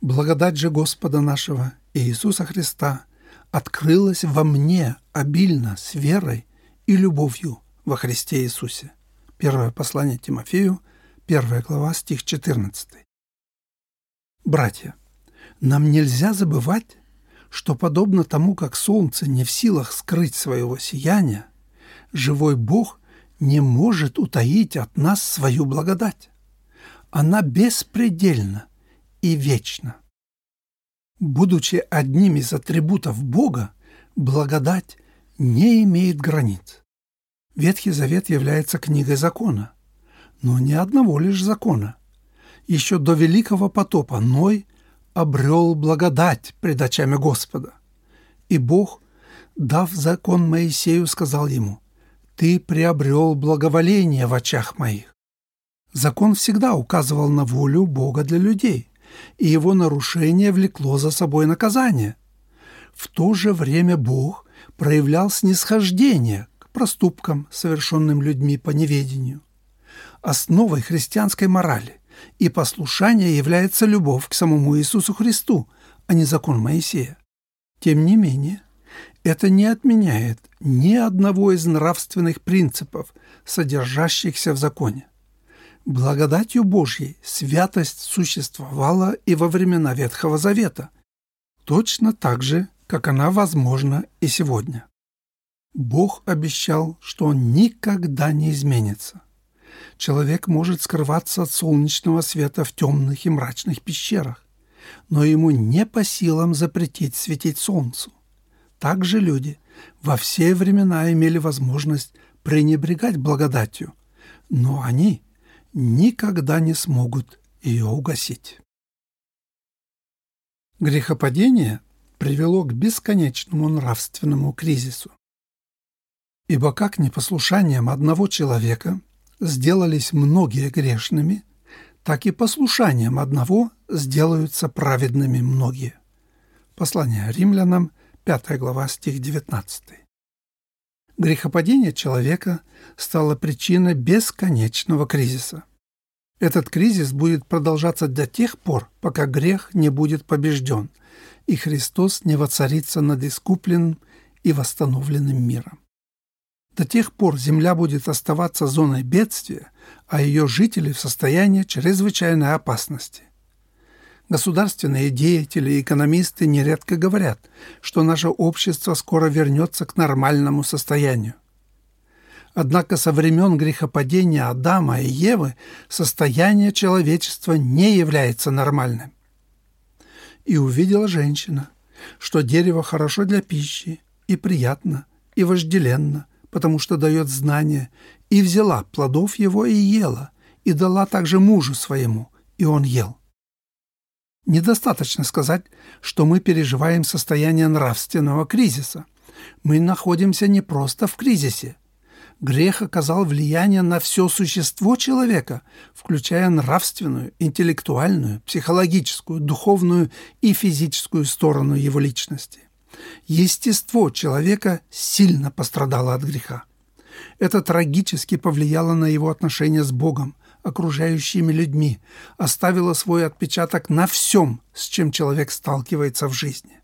Благодать же Господа нашего Иисуса Христа открылась во мне обильно с верой и любовью во Христе Иисусе. Первое послание Тимофею, первая глава, стих 14. Братья, нам нельзя забывать, что подобно тому, как солнце не в силах скрыть своего сияния, живой Бог не может утаить от нас свою благодать. Она беспредельна и вечна. Будучи одним из атрибутов Бога, благодать не имеет границ. Ветхий Завет является книгой закона, но не одного лишь закона. Еще до Великого потопа Ной обрел благодать пред очами Господа. И Бог, дав закон Моисею, сказал ему, «Ты приобрел благоволение в очах моих». Закон всегда указывал на волю Бога для людей, и его нарушение влекло за собой наказание. В то же время Бог проявлял снисхождение проступкам, совершенным людьми по неведению. Основой христианской морали и послушания является любовь к самому Иисусу Христу, а не закон Моисея. Тем не менее, это не отменяет ни одного из нравственных принципов, содержащихся в законе. Благодатью Божьей святость существовала и во времена Ветхого Завета, точно так же, как она возможна и сегодня. Бог обещал, что Он никогда не изменится. Человек может скрываться от солнечного света в темных и мрачных пещерах, но ему не по силам запретить светить солнцу. Также люди во все времена имели возможность пренебрегать благодатью, но они никогда не смогут ее угасить. Грехопадение привело к бесконечному нравственному кризису. Ибо как непослушанием одного человека сделались многие грешными, так и послушанием одного сделаются праведными многие. Послание римлянам, 5 глава, стих 19. Грехопадение человека стало причиной бесконечного кризиса. Этот кризис будет продолжаться до тех пор, пока грех не будет побежден, и Христос не воцарится над искупленным и восстановленным миром. До тех пор земля будет оставаться зоной бедствия, а ее жители в состоянии чрезвычайной опасности. Государственные деятели и экономисты нередко говорят, что наше общество скоро вернется к нормальному состоянию. Однако со времен грехопадения Адама и Евы состояние человечества не является нормальным. И увидела женщина, что дерево хорошо для пищи и приятно, и вожделенно – потому что дает знания, и взяла плодов его и ела, и дала также мужу своему, и он ел. Недостаточно сказать, что мы переживаем состояние нравственного кризиса. Мы находимся не просто в кризисе. Грех оказал влияние на все существо человека, включая нравственную, интеллектуальную, психологическую, духовную и физическую сторону его личности. Естество человека сильно пострадало от греха. Это трагически повлияло на его отношения с Богом, окружающими людьми, оставило свой отпечаток на всем, с чем человек сталкивается в жизни.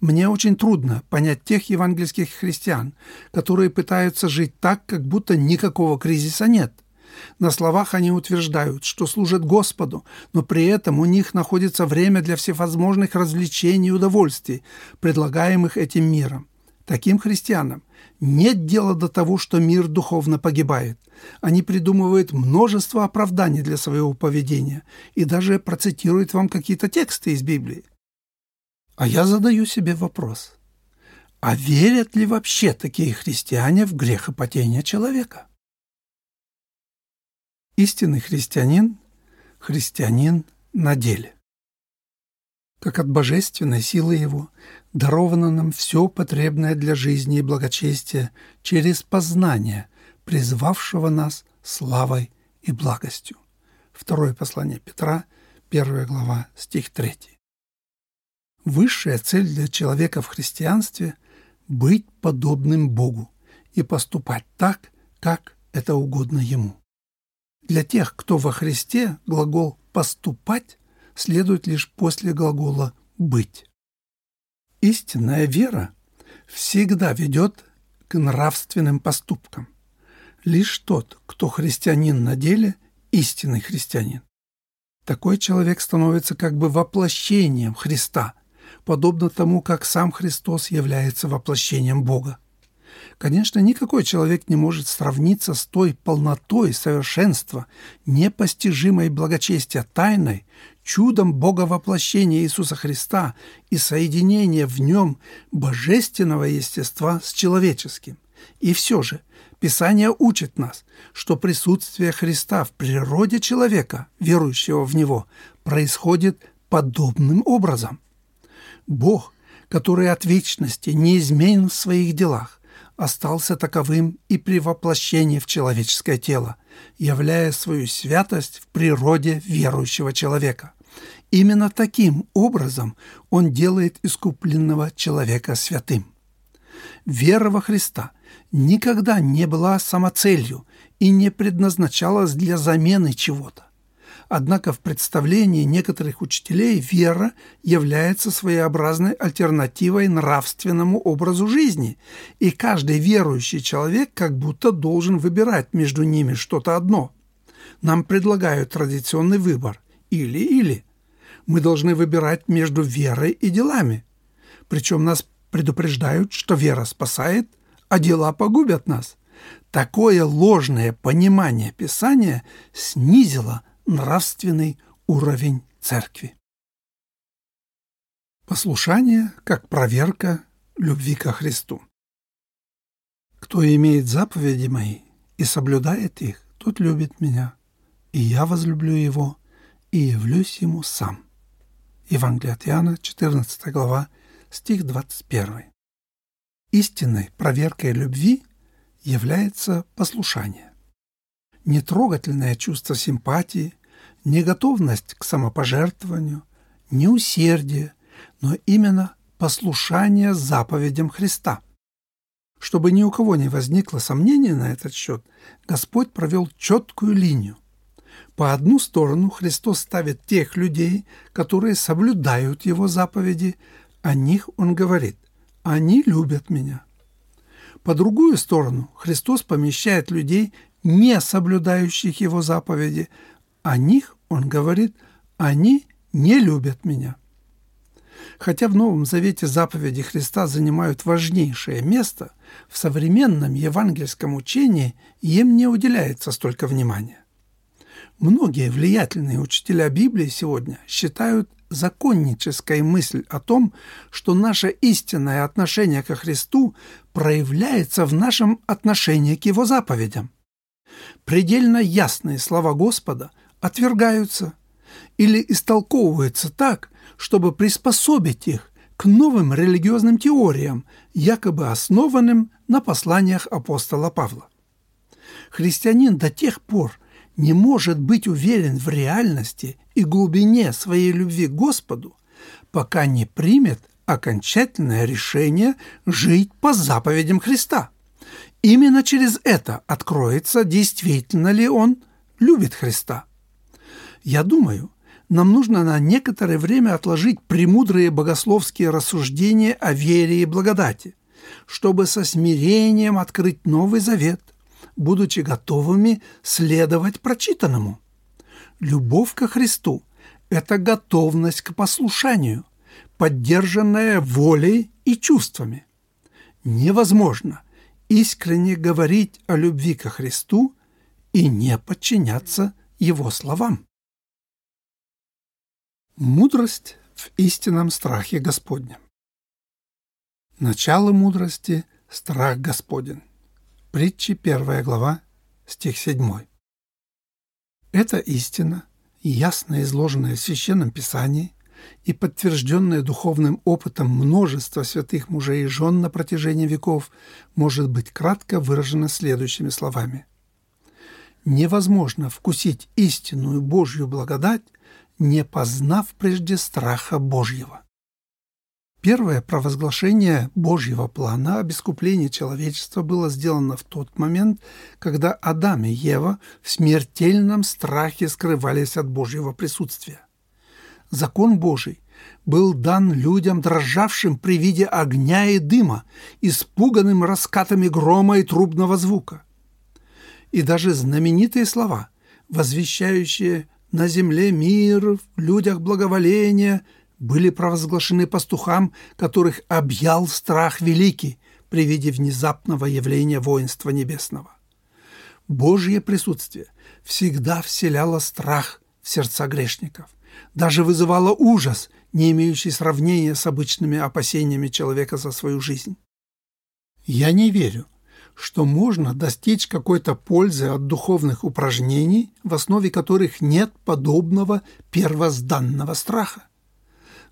Мне очень трудно понять тех евангельских христиан, которые пытаются жить так, как будто никакого кризиса нет. На словах они утверждают, что служат Господу, но при этом у них находится время для всевозможных развлечений и удовольствий, предлагаемых этим миром. Таким христианам нет дела до того, что мир духовно погибает. Они придумывают множество оправданий для своего поведения и даже процитируют вам какие-то тексты из Библии. А я задаю себе вопрос. А верят ли вообще такие христиане в грехопадение человека? Истинный христианин – христианин на деле. Как от божественной силы его даровано нам все потребное для жизни и благочестия через познание, призвавшего нас славой и благостью. Второе послание Петра, 1 глава, стих 3. Высшая цель для человека в христианстве – быть подобным Богу и поступать так, как это угодно Ему. Для тех, кто во Христе, глагол «поступать» следует лишь после глагола «быть». Истинная вера всегда ведет к нравственным поступкам. Лишь тот, кто христианин на деле, истинный христианин. Такой человек становится как бы воплощением Христа – подобно тому, как сам Христос является воплощением Бога. Конечно, никакой человек не может сравниться с той полнотой совершенства, непостижимой благочестия тайной, чудом Бога воплощения Иисуса Христа и соединения в нем божественного естества с человеческим. И все же Писание учит нас, что присутствие Христа в природе человека, верующего в Него, происходит подобным образом. Бог, который от вечности неизменен в своих делах, остался таковым и при воплощении в человеческое тело, являя свою святость в природе верующего человека. Именно таким образом он делает искупленного человека святым. Вера во Христа никогда не была самоцелью и не предназначалась для замены чего-то. Однако в представлении некоторых учителей вера является своеобразной альтернативой нравственному образу жизни, и каждый верующий человек как будто должен выбирать между ними что-то одно. Нам предлагают традиционный выбор – или-или. Мы должны выбирать между верой и делами. Причем нас предупреждают, что вера спасает, а дела погубят нас. Такое ложное понимание Писания снизило нравственный уровень церкви. Послушание как проверка любви ко Христу. Кто имеет заповеди мои и соблюдает их, тот любит меня, и я возлюблю его и явлюсь ему сам. Евангелие от Иоанна, 14 глава, стих 21. Истинной проверкой любви является послушание нетрогательное чувство симпатии, не готовность к самопожертвованию, не усердие, но именно послушание заповедям Христа. Чтобы ни у кого не возникло сомнения на этот счет, Господь провел четкую линию. По одну сторону Христос ставит тех людей, которые соблюдают Его заповеди, о них Он говорит «они любят Меня». По другую сторону Христос помещает людей, не соблюдающих его заповеди, о них он говорит, они не любят меня. Хотя в Новом Завете заповеди Христа занимают важнейшее место, в современном евангельском учении им не уделяется столько внимания. Многие влиятельные учителя Библии сегодня считают законнической мысль о том, что наше истинное отношение ко Христу проявляется в нашем отношении к Его заповедям предельно ясные слова Господа отвергаются или истолковываются так, чтобы приспособить их к новым религиозным теориям, якобы основанным на посланиях апостола Павла. Христианин до тех пор не может быть уверен в реальности и глубине своей любви к Господу, пока не примет окончательное решение жить по заповедям Христа. Именно через это откроется, действительно ли он любит Христа. Я думаю, нам нужно на некоторое время отложить премудрые богословские рассуждения о вере и благодати, чтобы со смирением открыть Новый Завет, будучи готовыми следовать прочитанному. Любовь ко Христу – это готовность к послушанию, поддержанная волей и чувствами. Невозможно искренне говорить о любви ко Христу и не подчиняться Его словам. Мудрость в истинном страхе Господнем. Начало мудрости – страх Господень. Притчи 1 глава, стих 7. Это истина, ясно изложенная в Священном Писании и подтвержденная духовным опытом множества святых мужей и жен на протяжении веков, может быть кратко выражена следующими словами. Невозможно вкусить истинную Божью благодать, не познав прежде страха Божьего. Первое провозглашение Божьего плана об искуплении человечества было сделано в тот момент, когда Адам и Ева в смертельном страхе скрывались от Божьего присутствия. Закон Божий был дан людям, дрожавшим при виде огня и дыма, испуганным раскатами грома и трубного звука. И даже знаменитые слова, возвещающие на земле мир, в людях благоволение, были провозглашены пастухам, которых объял страх великий при виде внезапного явления воинства небесного. Божье присутствие всегда вселяло страх в сердца грешников, даже вызывало ужас, не имеющий сравнения с обычными опасениями человека за свою жизнь. Я не верю, что можно достичь какой-то пользы от духовных упражнений, в основе которых нет подобного первозданного страха.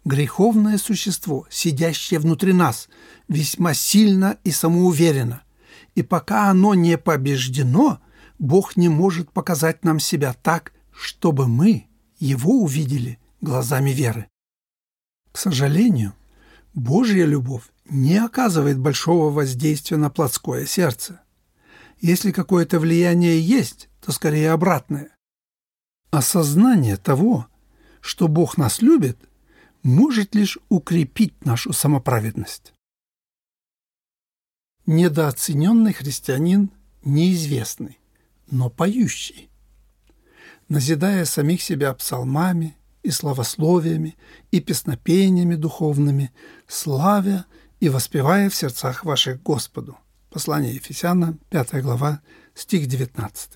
Греховное существо, сидящее внутри нас, весьма сильно и самоуверенно, и пока оно не побеждено, Бог не может показать нам себя так, чтобы мы его увидели глазами веры. К сожалению, Божья любовь не оказывает большого воздействия на плотское сердце. Если какое-то влияние есть, то скорее обратное. Осознание того, что Бог нас любит, может лишь укрепить нашу самоправедность. Недооцененный христианин неизвестный, но поющий. Назидая самих себя псалмами и славословиями и песнопениями духовными, славя и воспевая в сердцах ваших Господу. Послание Ефесяна, 5 глава, стих 19.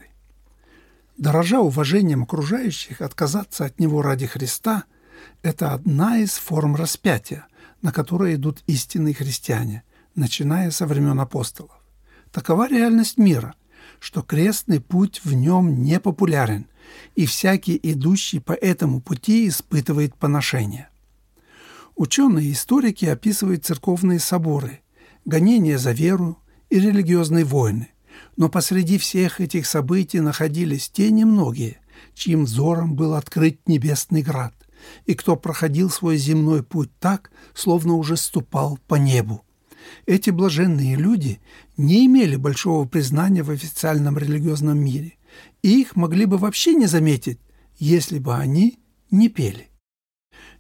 Дорожа уважением окружающих, отказаться от него ради Христа – это одна из форм распятия, на которой идут истинные христиане, начиная со времен апостолов. Такова реальность мира, что крестный путь в нем не популярен, и всякий, идущий по этому пути, испытывает поношение – Ученые и историки описывают церковные соборы, гонения за веру и религиозные войны. Но посреди всех этих событий находились те немногие, чьим взором был открыт небесный град, и кто проходил свой земной путь так, словно уже ступал по небу. Эти блаженные люди не имели большого признания в официальном религиозном мире, и их могли бы вообще не заметить, если бы они не пели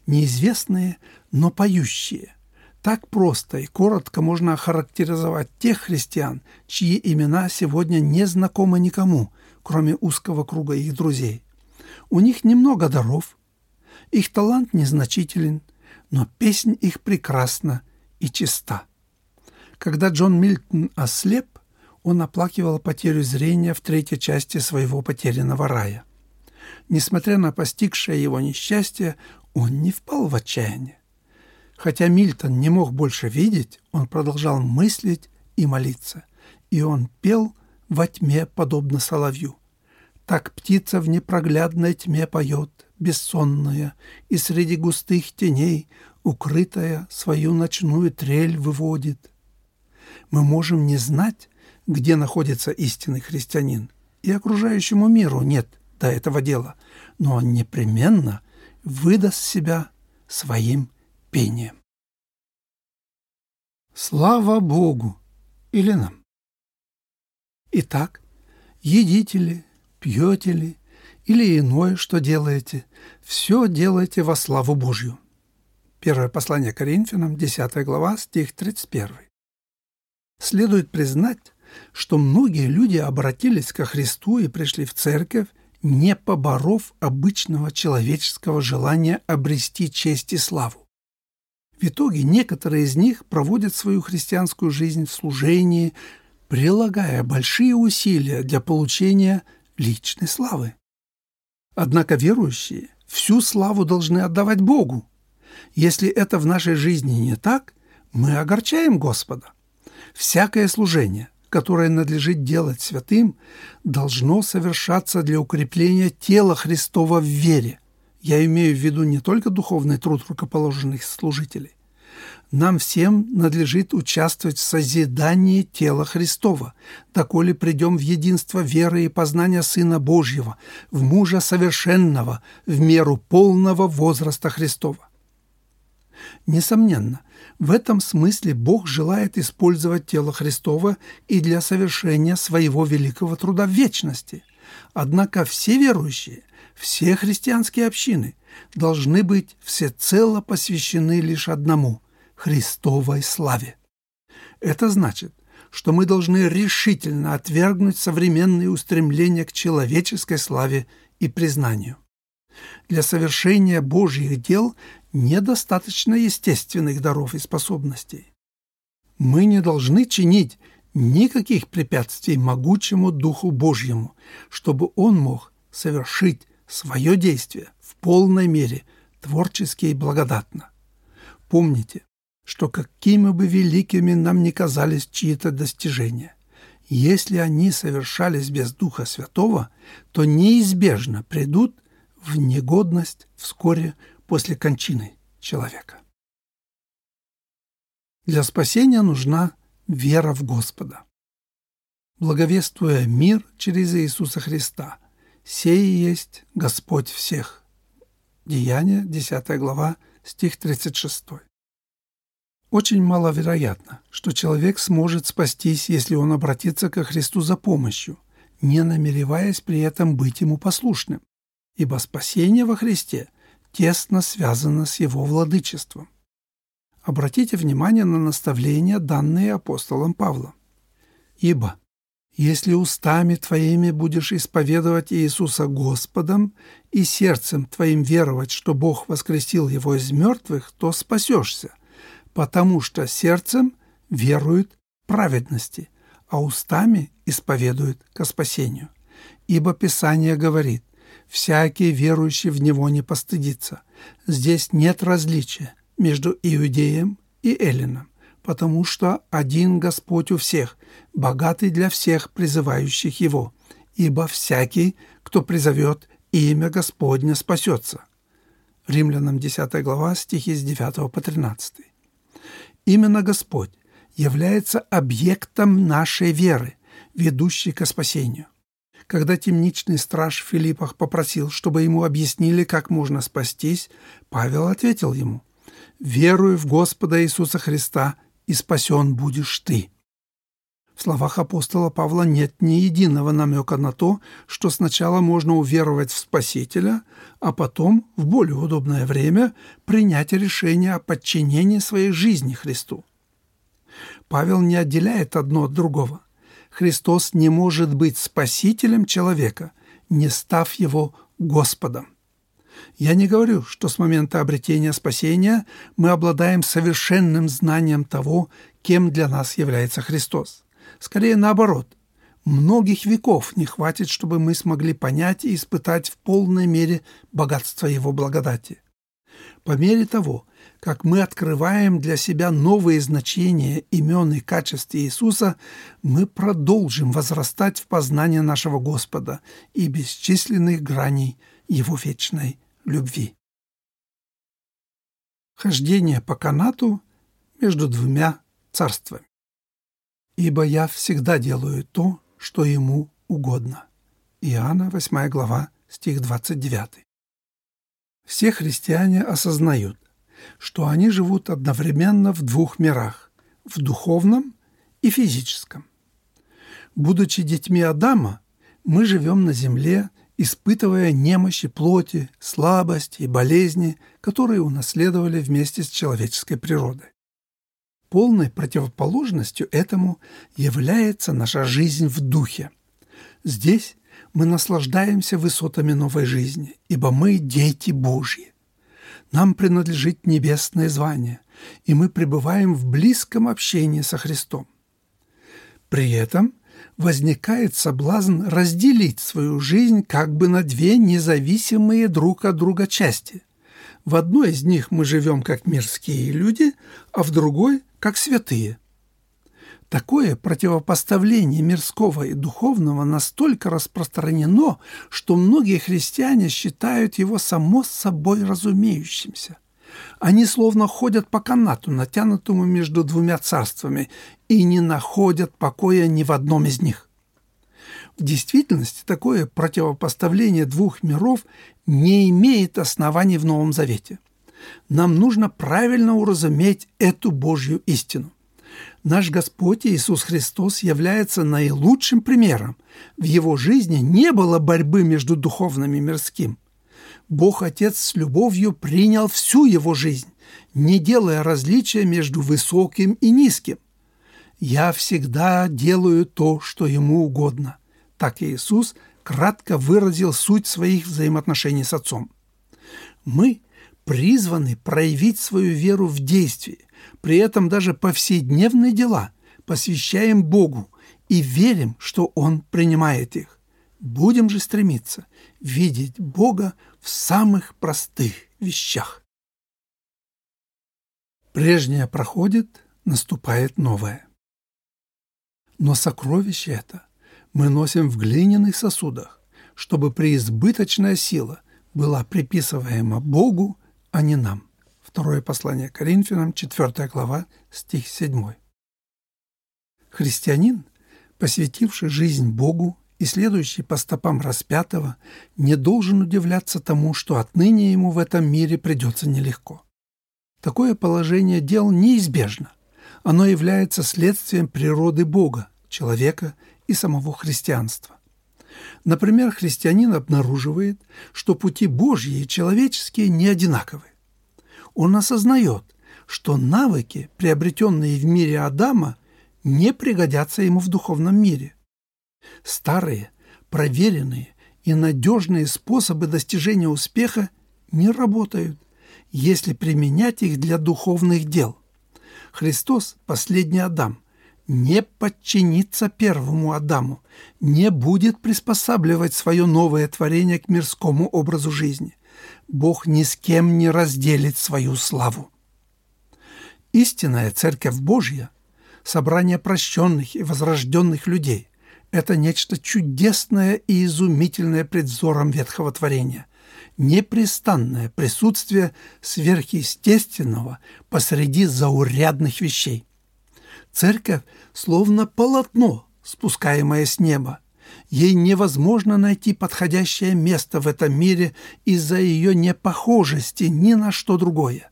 неизвестные, но поющие. Так просто и коротко можно охарактеризовать тех христиан, чьи имена сегодня не знакомы никому, кроме узкого круга их друзей. У них немного даров, их талант незначителен, но песнь их прекрасна и чиста. Когда Джон Мильтон ослеп, он оплакивал потерю зрения в третьей части своего потерянного рая. Несмотря на постигшее его несчастье, он не впал в отчаяние. Хотя Мильтон не мог больше видеть, он продолжал мыслить и молиться, и он пел во тьме, подобно соловью. Так птица в непроглядной тьме поет, бессонная, и среди густых теней, укрытая, свою ночную трель выводит. Мы можем не знать, где находится истинный христианин, и окружающему миру нет до этого дела, но он непременно выдаст себя своим пением. Слава Богу! Или нам? Итак, едите ли, пьете ли, или иное, что делаете, все делайте во славу Божью. Первое послание Коринфянам, 10 глава, стих 31. Следует признать, что многие люди обратились ко Христу и пришли в церковь, не поборов обычного человеческого желания обрести честь и славу. В итоге некоторые из них проводят свою христианскую жизнь в служении, прилагая большие усилия для получения личной славы. Однако верующие всю славу должны отдавать Богу. Если это в нашей жизни не так, мы огорчаем Господа. Всякое служение, которое надлежит делать святым, должно совершаться для укрепления тела Христова в вере. Я имею в виду не только духовный труд рукоположенных служителей, нам всем надлежит участвовать в созидании тела Христова, доколе придем в единство веры и познания Сына Божьего, в мужа совершенного, в меру полного возраста Христова. Несомненно, в этом смысле Бог желает использовать тело Христова и для совершения своего великого труда в вечности. Однако все верующие, все христианские общины должны быть всецело посвящены лишь одному – Христовой славе. Это значит, что мы должны решительно отвергнуть современные устремления к человеческой славе и признанию. Для совершения Божьих дел недостаточно естественных даров и способностей. Мы не должны чинить никаких препятствий могучему Духу Божьему, чтобы Он мог совершить свое действие в полной мере, творчески и благодатно. Помните, что какими бы великими нам ни казались чьи-то достижения, если они совершались без Духа Святого, то неизбежно придут в негодность вскоре после кончины человека. Для спасения нужна вера в Господа. Благовествуя мир через Иисуса Христа, сей есть Господь всех. Деяние, 10 глава, стих 36. Очень маловероятно, что человек сможет спастись, если он обратится ко Христу за помощью, не намереваясь при этом быть ему послушным, ибо спасение во Христе тесно связано с его владычеством. Обратите внимание на наставления, данные апостолом Павлом. «Ибо если устами твоими будешь исповедовать Иисуса Господом и сердцем твоим веровать, что Бог воскресил Его из мертвых, то спасешься, потому что сердцем верует праведности, а устами исповедует ко спасению. Ибо Писание говорит, «Всякий верующий в Него не постыдится». Здесь нет различия между иудеем и эллином, потому что один Господь у всех, богатый для всех призывающих Его, ибо всякий, кто призовет имя Господня, спасется. Римлянам 10 глава, стихи с 9 по 13. Именно Господь является объектом нашей веры, ведущей к спасению. Когда темничный страж в Филиппах попросил, чтобы ему объяснили, как можно спастись, Павел ответил ему, «Веруй в Господа Иисуса Христа, и спасен будешь ты». В словах апостола Павла нет ни единого намека на то, что сначала можно уверовать в Спасителя, а потом, в более удобное время, принять решение о подчинении своей жизни Христу. Павел не отделяет одно от другого. Христос не может быть спасителем человека, не став его Господом. Я не говорю, что с момента обретения спасения мы обладаем совершенным знанием того, кем для нас является Христос. Скорее наоборот, многих веков не хватит, чтобы мы смогли понять и испытать в полной мере богатство Его благодати. По мере того, как мы открываем для себя новые значения имен и качеств Иисуса, мы продолжим возрастать в познании нашего Господа и бесчисленных граней Его вечной любви. Хождение по канату между двумя царствами. Ибо я всегда делаю то, что ему угодно». Иоанна, 8 глава, стих 29. Все христиане осознают, что они живут одновременно в двух мирах – в духовном и физическом. Будучи детьми Адама, мы живем на земле, испытывая немощи плоти, слабость и болезни, которые унаследовали вместе с человеческой природой. Полной противоположностью этому является наша жизнь в духе. Здесь мы наслаждаемся высотами новой жизни, ибо мы дети Божьи. Нам принадлежит небесное звание, и мы пребываем в близком общении со Христом. При этом возникает соблазн разделить свою жизнь как бы на две независимые друг от друга части. В одной из них мы живем как мирские люди, а в другой – как святые. Такое противопоставление мирского и духовного настолько распространено, что многие христиане считают его само собой разумеющимся – они словно ходят по канату, натянутому между двумя царствами, и не находят покоя ни в одном из них. В действительности такое противопоставление двух миров не имеет оснований в Новом Завете. Нам нужно правильно уразуметь эту Божью истину. Наш Господь Иисус Христос является наилучшим примером. В Его жизни не было борьбы между духовным и мирским – Бог Отец с любовью принял всю его жизнь, не делая различия между высоким и низким. «Я всегда делаю то, что ему угодно». Так Иисус кратко выразил суть своих взаимоотношений с Отцом. Мы призваны проявить свою веру в действии, при этом даже повседневные дела посвящаем Богу и верим, что Он принимает их. Будем же стремиться видеть Бога в самых простых вещах. Прежнее проходит, наступает новое. Но сокровище это мы носим в глиняных сосудах, чтобы преизбыточная сила была приписываема Богу, а не нам. Второе послание Коринфянам, 4 глава, стих 7. Христианин, посвятивший жизнь Богу, и следующий по стопам распятого не должен удивляться тому, что отныне ему в этом мире придется нелегко. Такое положение дел неизбежно. Оно является следствием природы Бога, человека и самого христианства. Например, христианин обнаруживает, что пути Божьи и человеческие не одинаковы. Он осознает, что навыки, приобретенные в мире Адама, не пригодятся ему в духовном мире. Старые, проверенные и надежные способы достижения успеха не работают, если применять их для духовных дел. Христос, последний Адам, не подчинится первому Адаму, не будет приспосабливать свое новое творение к мирскому образу жизни. Бог ни с кем не разделит свою славу. Истинная Церковь Божья – собрание прощенных и возрожденных людей, это нечто чудесное и изумительное пред взором ветхого творения, непрестанное присутствие сверхъестественного посреди заурядных вещей. Церковь словно полотно, спускаемое с неба. Ей невозможно найти подходящее место в этом мире из-за ее непохожести ни на что другое.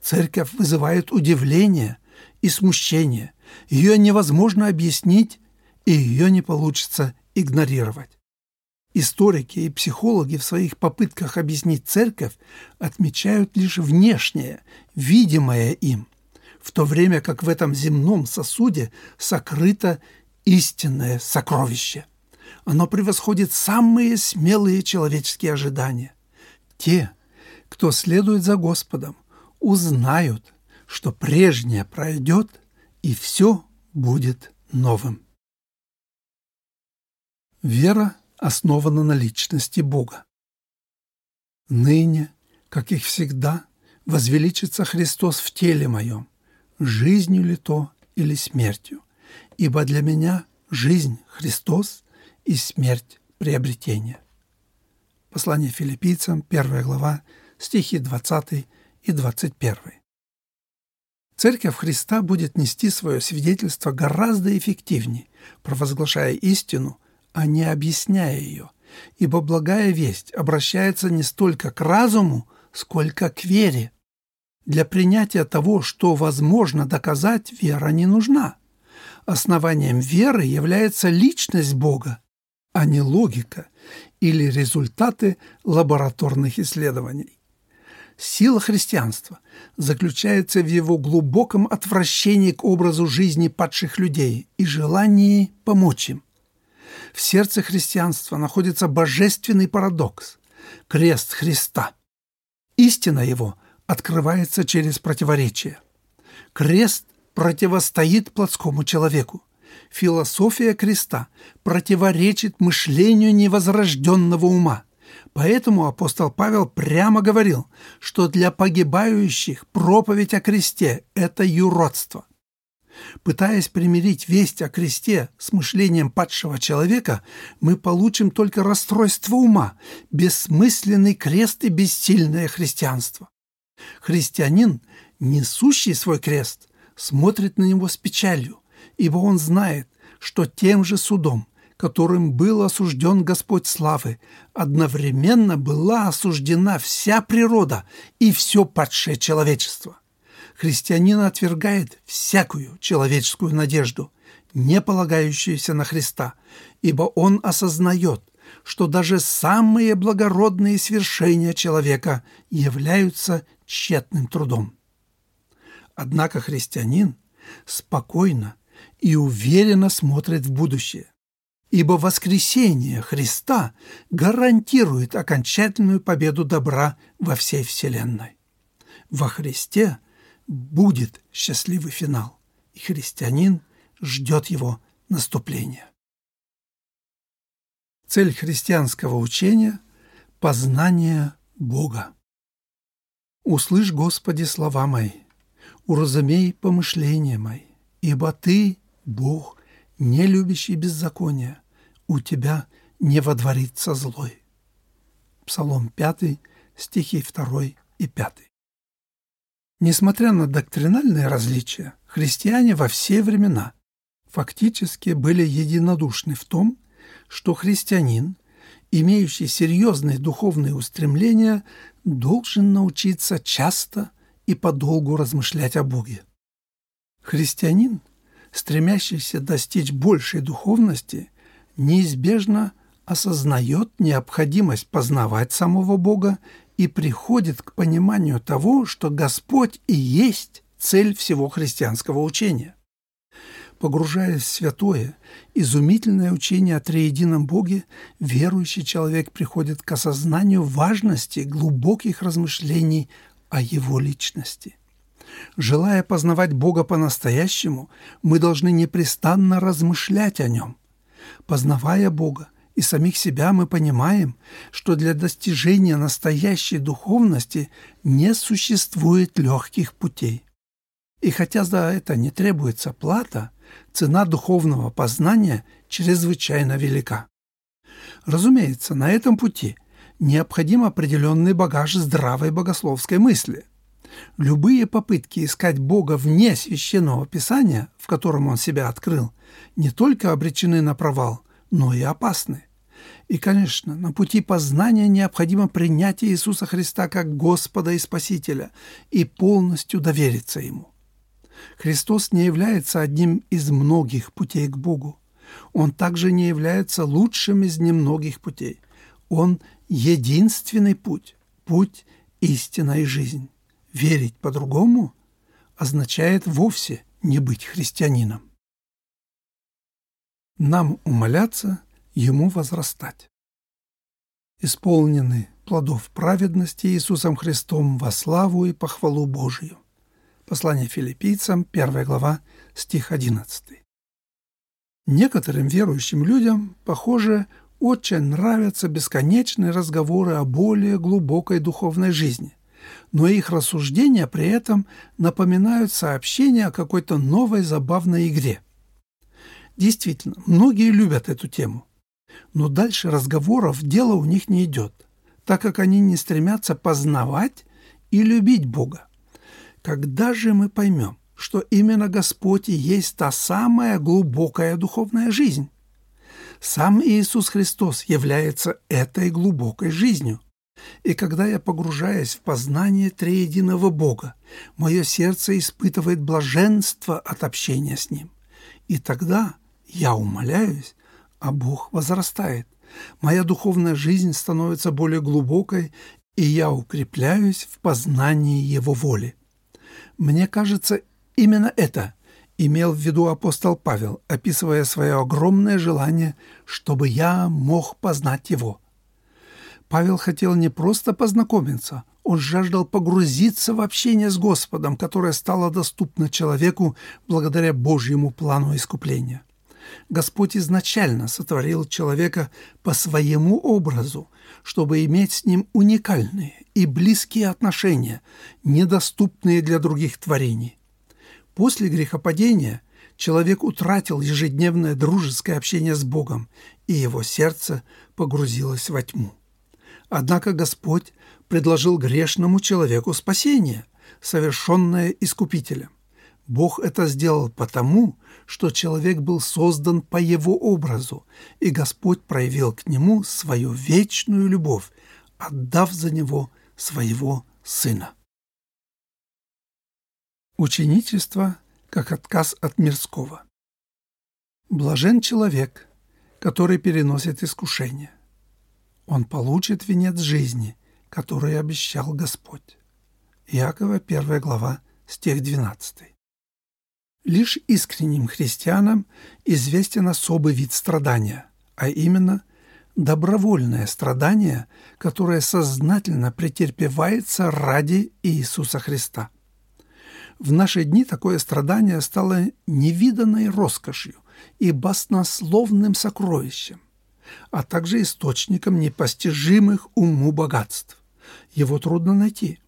Церковь вызывает удивление и смущение. Ее невозможно объяснить и ее не получится игнорировать. Историки и психологи в своих попытках объяснить церковь отмечают лишь внешнее, видимое им, в то время как в этом земном сосуде сокрыто истинное сокровище. Оно превосходит самые смелые человеческие ожидания. Те, кто следует за Господом, узнают, что прежнее пройдет, и все будет новым. Вера основана на личности Бога. Ныне, как и всегда, возвеличится Христос в теле моем, жизнью ли то или смертью, ибо для меня жизнь – Христос и смерть – приобретение. Послание филиппийцам, 1 глава, стихи 20 и 21. Церковь Христа будет нести свое свидетельство гораздо эффективнее, провозглашая истину, а не объясняя ее, ибо благая весть обращается не столько к разуму, сколько к вере. Для принятия того, что возможно доказать, вера не нужна. Основанием веры является личность Бога, а не логика или результаты лабораторных исследований. Сила христианства заключается в его глубоком отвращении к образу жизни падших людей и желании помочь им. В сердце христианства находится божественный парадокс – крест Христа. Истина его открывается через противоречие. Крест противостоит плотскому человеку. Философия креста противоречит мышлению невозрожденного ума. Поэтому апостол Павел прямо говорил, что для погибающих проповедь о кресте – это юродство. Пытаясь примирить весть о кресте с мышлением падшего человека, мы получим только расстройство ума, бессмысленный крест и бессильное христианство. Христианин, несущий свой крест, смотрит на него с печалью, ибо он знает, что тем же судом, которым был осужден Господь славы, одновременно была осуждена вся природа и все падшее человечество. Христианин отвергает всякую человеческую надежду, не полагающуюся на Христа, ибо он осознает, что даже самые благородные свершения человека являются тщетным трудом. Однако христианин спокойно и уверенно смотрит в будущее, ибо воскресение Христа гарантирует окончательную победу добра во всей Вселенной. Во Христе будет счастливый финал, и христианин ждет его наступления. Цель христианского учения – познание Бога. «Услышь, Господи, слова мои, уразумей помышления мои, ибо Ты, Бог, не любящий беззакония, у Тебя не водворится злой». Псалом 5, стихи 2 и 5. Несмотря на доктринальные различия, христиане во все времена фактически были единодушны в том, что христианин, имеющий серьезные духовные устремления, должен научиться часто и подолгу размышлять о Боге. Христианин, стремящийся достичь большей духовности, неизбежно осознает необходимость познавать самого Бога и приходит к пониманию того, что Господь и есть цель всего христианского учения. Погружаясь в святое, изумительное учение о триедином Боге, верующий человек приходит к осознанию важности глубоких размышлений о его личности. Желая познавать Бога по-настоящему, мы должны непрестанно размышлять о Нем. Познавая Бога и самих себя, мы понимаем, что для достижения настоящей духовности не существует легких путей. И хотя за это не требуется плата – цена духовного познания чрезвычайно велика. Разумеется, на этом пути необходим определенный багаж здравой богословской мысли. Любые попытки искать Бога вне священного писания, в котором Он себя открыл, не только обречены на провал, но и опасны. И, конечно, на пути познания необходимо принятие Иисуса Христа как Господа и Спасителя и полностью довериться Ему. Христос не является одним из многих путей к Богу. Он также не является лучшим из немногих путей. Он единственный путь, путь истина и жизнь. Верить по-другому означает вовсе не быть христианином. Нам умоляться, ему возрастать. Исполнены плодов праведности Иисусом Христом во славу и похвалу Божию. Послание филиппийцам, 1 глава, стих 11. Некоторым верующим людям, похоже, очень нравятся бесконечные разговоры о более глубокой духовной жизни, но их рассуждения при этом напоминают сообщения о какой-то новой забавной игре. Действительно, многие любят эту тему, но дальше разговоров дело у них не идет, так как они не стремятся познавать и любить Бога. Когда же мы поймем, что именно Господь и есть та самая глубокая духовная жизнь. Сам Иисус Христос является этой глубокой жизнью. И когда я погружаюсь в познание триединого Бога, мое сердце испытывает блаженство от общения с Ним. И тогда я умоляюсь, а Бог возрастает. Моя духовная жизнь становится более глубокой, и я укрепляюсь в познании Его воли. Мне кажется, именно это имел в виду апостол Павел, описывая свое огромное желание, чтобы я мог познать Его. Павел хотел не просто познакомиться, он жаждал погрузиться в общение с Господом, которое стало доступно человеку благодаря Божьему плану искупления. Господь изначально сотворил человека по своему образу, чтобы иметь с ним уникальные и близкие отношения, недоступные для других творений. После грехопадения человек утратил ежедневное дружеское общение с Богом, и его сердце погрузилось во тьму. Однако Господь предложил грешному человеку спасение, совершенное Искупителем. Бог это сделал потому, что человек был создан по его образу, и Господь проявил к нему свою вечную любовь, отдав за него своего Сына. Ученичество как отказ от мирского. Блажен человек, который переносит искушение. Он получит венец жизни, который обещал Господь. Иакова, 1 глава, стих 12. Лишь искренним христианам известен особый вид страдания, а именно добровольное страдание, которое сознательно претерпевается ради Иисуса Христа. В наши дни такое страдание стало невиданной роскошью и баснословным сокровищем, а также источником непостижимых уму богатств. Его трудно найти,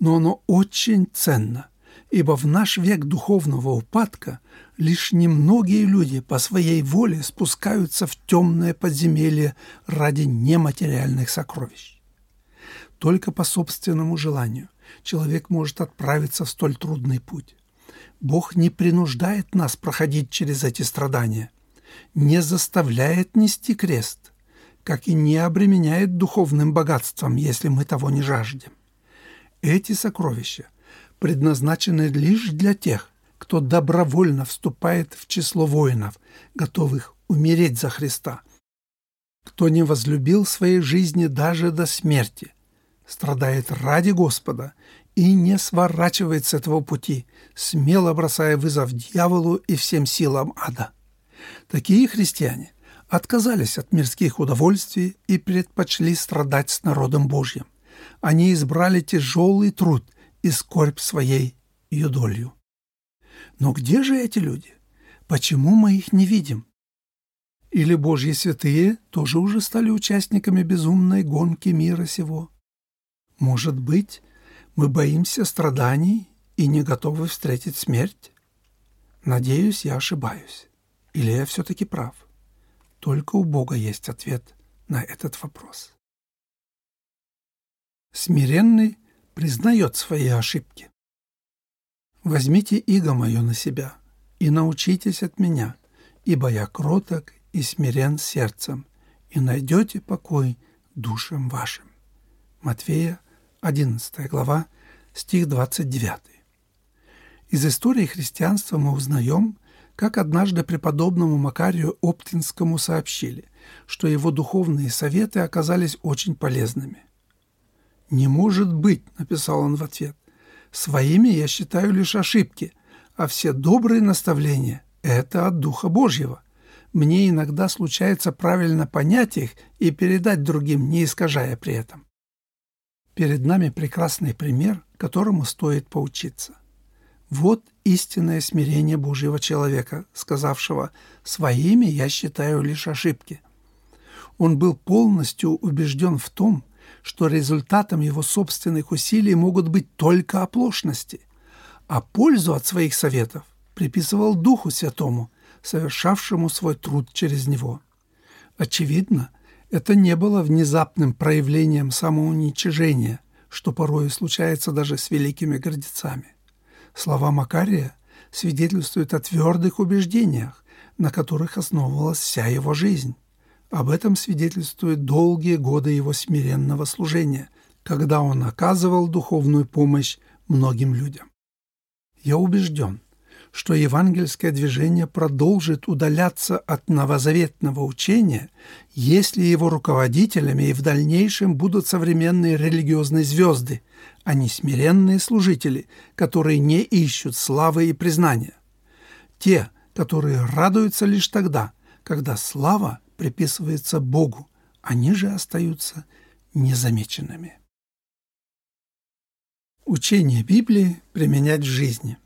но оно очень ценно – ибо в наш век духовного упадка лишь немногие люди по своей воле спускаются в темное подземелье ради нематериальных сокровищ. Только по собственному желанию человек может отправиться в столь трудный путь. Бог не принуждает нас проходить через эти страдания, не заставляет нести крест, как и не обременяет духовным богатством, если мы того не жаждем. Эти сокровища предназначены лишь для тех, кто добровольно вступает в число воинов, готовых умереть за Христа, кто не возлюбил своей жизни даже до смерти, страдает ради Господа и не сворачивает с этого пути, смело бросая вызов дьяволу и всем силам ада. Такие христиане отказались от мирских удовольствий и предпочли страдать с народом Божьим. Они избрали тяжелый труд и скорбь своей юдолью. Но где же эти люди? Почему мы их не видим? Или Божьи святые тоже уже стали участниками безумной гонки мира сего? Может быть, мы боимся страданий и не готовы встретить смерть? Надеюсь, я ошибаюсь. Или я все-таки прав? Только у Бога есть ответ на этот вопрос. Смиренный признает свои ошибки. «Возьмите иго мое на себя и научитесь от меня, ибо я кроток и смирен сердцем, и найдете покой душам вашим». Матфея, 11 глава, стих 29. Из истории христианства мы узнаем, как однажды преподобному Макарию Оптинскому сообщили, что его духовные советы оказались очень полезными – «Не может быть», — написал он в ответ. «Своими я считаю лишь ошибки, а все добрые наставления — это от Духа Божьего. Мне иногда случается правильно понять их и передать другим, не искажая при этом». Перед нами прекрасный пример, которому стоит поучиться. Вот истинное смирение Божьего человека, сказавшего «своими я считаю лишь ошибки». Он был полностью убежден в том, что результатом его собственных усилий могут быть только оплошности, а пользу от своих советов приписывал Духу Святому, совершавшему свой труд через него. Очевидно, это не было внезапным проявлением самоуничижения, что порой случается даже с великими гордецами. Слова Макария свидетельствует о твердых убеждениях, на которых основывалась вся его жизнь. Об этом свидетельствуют долгие годы его смиренного служения, когда он оказывал духовную помощь многим людям. Я убежден, что евангельское движение продолжит удаляться от новозаветного учения, если его руководителями и в дальнейшем будут современные религиозные звезды, а не смиренные служители, которые не ищут славы и признания. Те, которые радуются лишь тогда, когда слава приписывается Богу, они же остаются незамеченными. Учение Библии применять в жизни –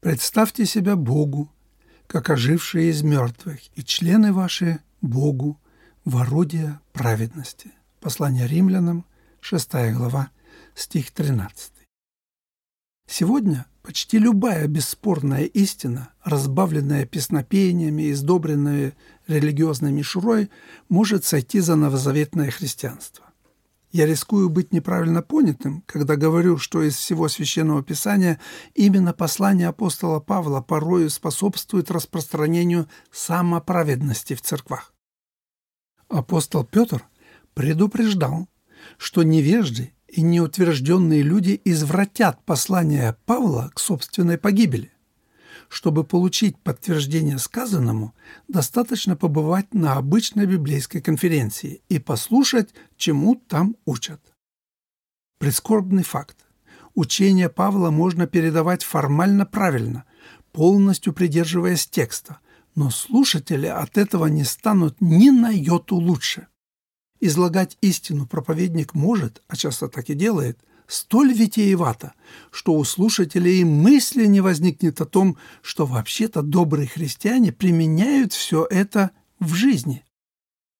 Представьте себя Богу, как ожившие из мертвых, и члены ваши Богу в орудие праведности. Послание римлянам, 6 глава, стих 13. Сегодня почти любая бесспорная истина, разбавленная песнопениями и сдобренная религиозной мишурой, может сойти за новозаветное христианство. Я рискую быть неправильно понятым, когда говорю, что из всего Священного Писания именно послание апостола Павла порою способствует распространению самоправедности в церквах. Апостол Петр предупреждал, что невежды и неутвержденные люди извратят послание Павла к собственной погибели. Чтобы получить подтверждение сказанному, достаточно побывать на обычной библейской конференции и послушать, чему там учат. Прискорбный факт. Учение Павла можно передавать формально правильно, полностью придерживаясь текста, но слушатели от этого не станут ни на йоту лучше. Излагать истину проповедник может, а часто так и делает, столь витиевато, что у слушателей мысли не возникнет о том, что вообще-то добрые христиане применяют все это в жизни.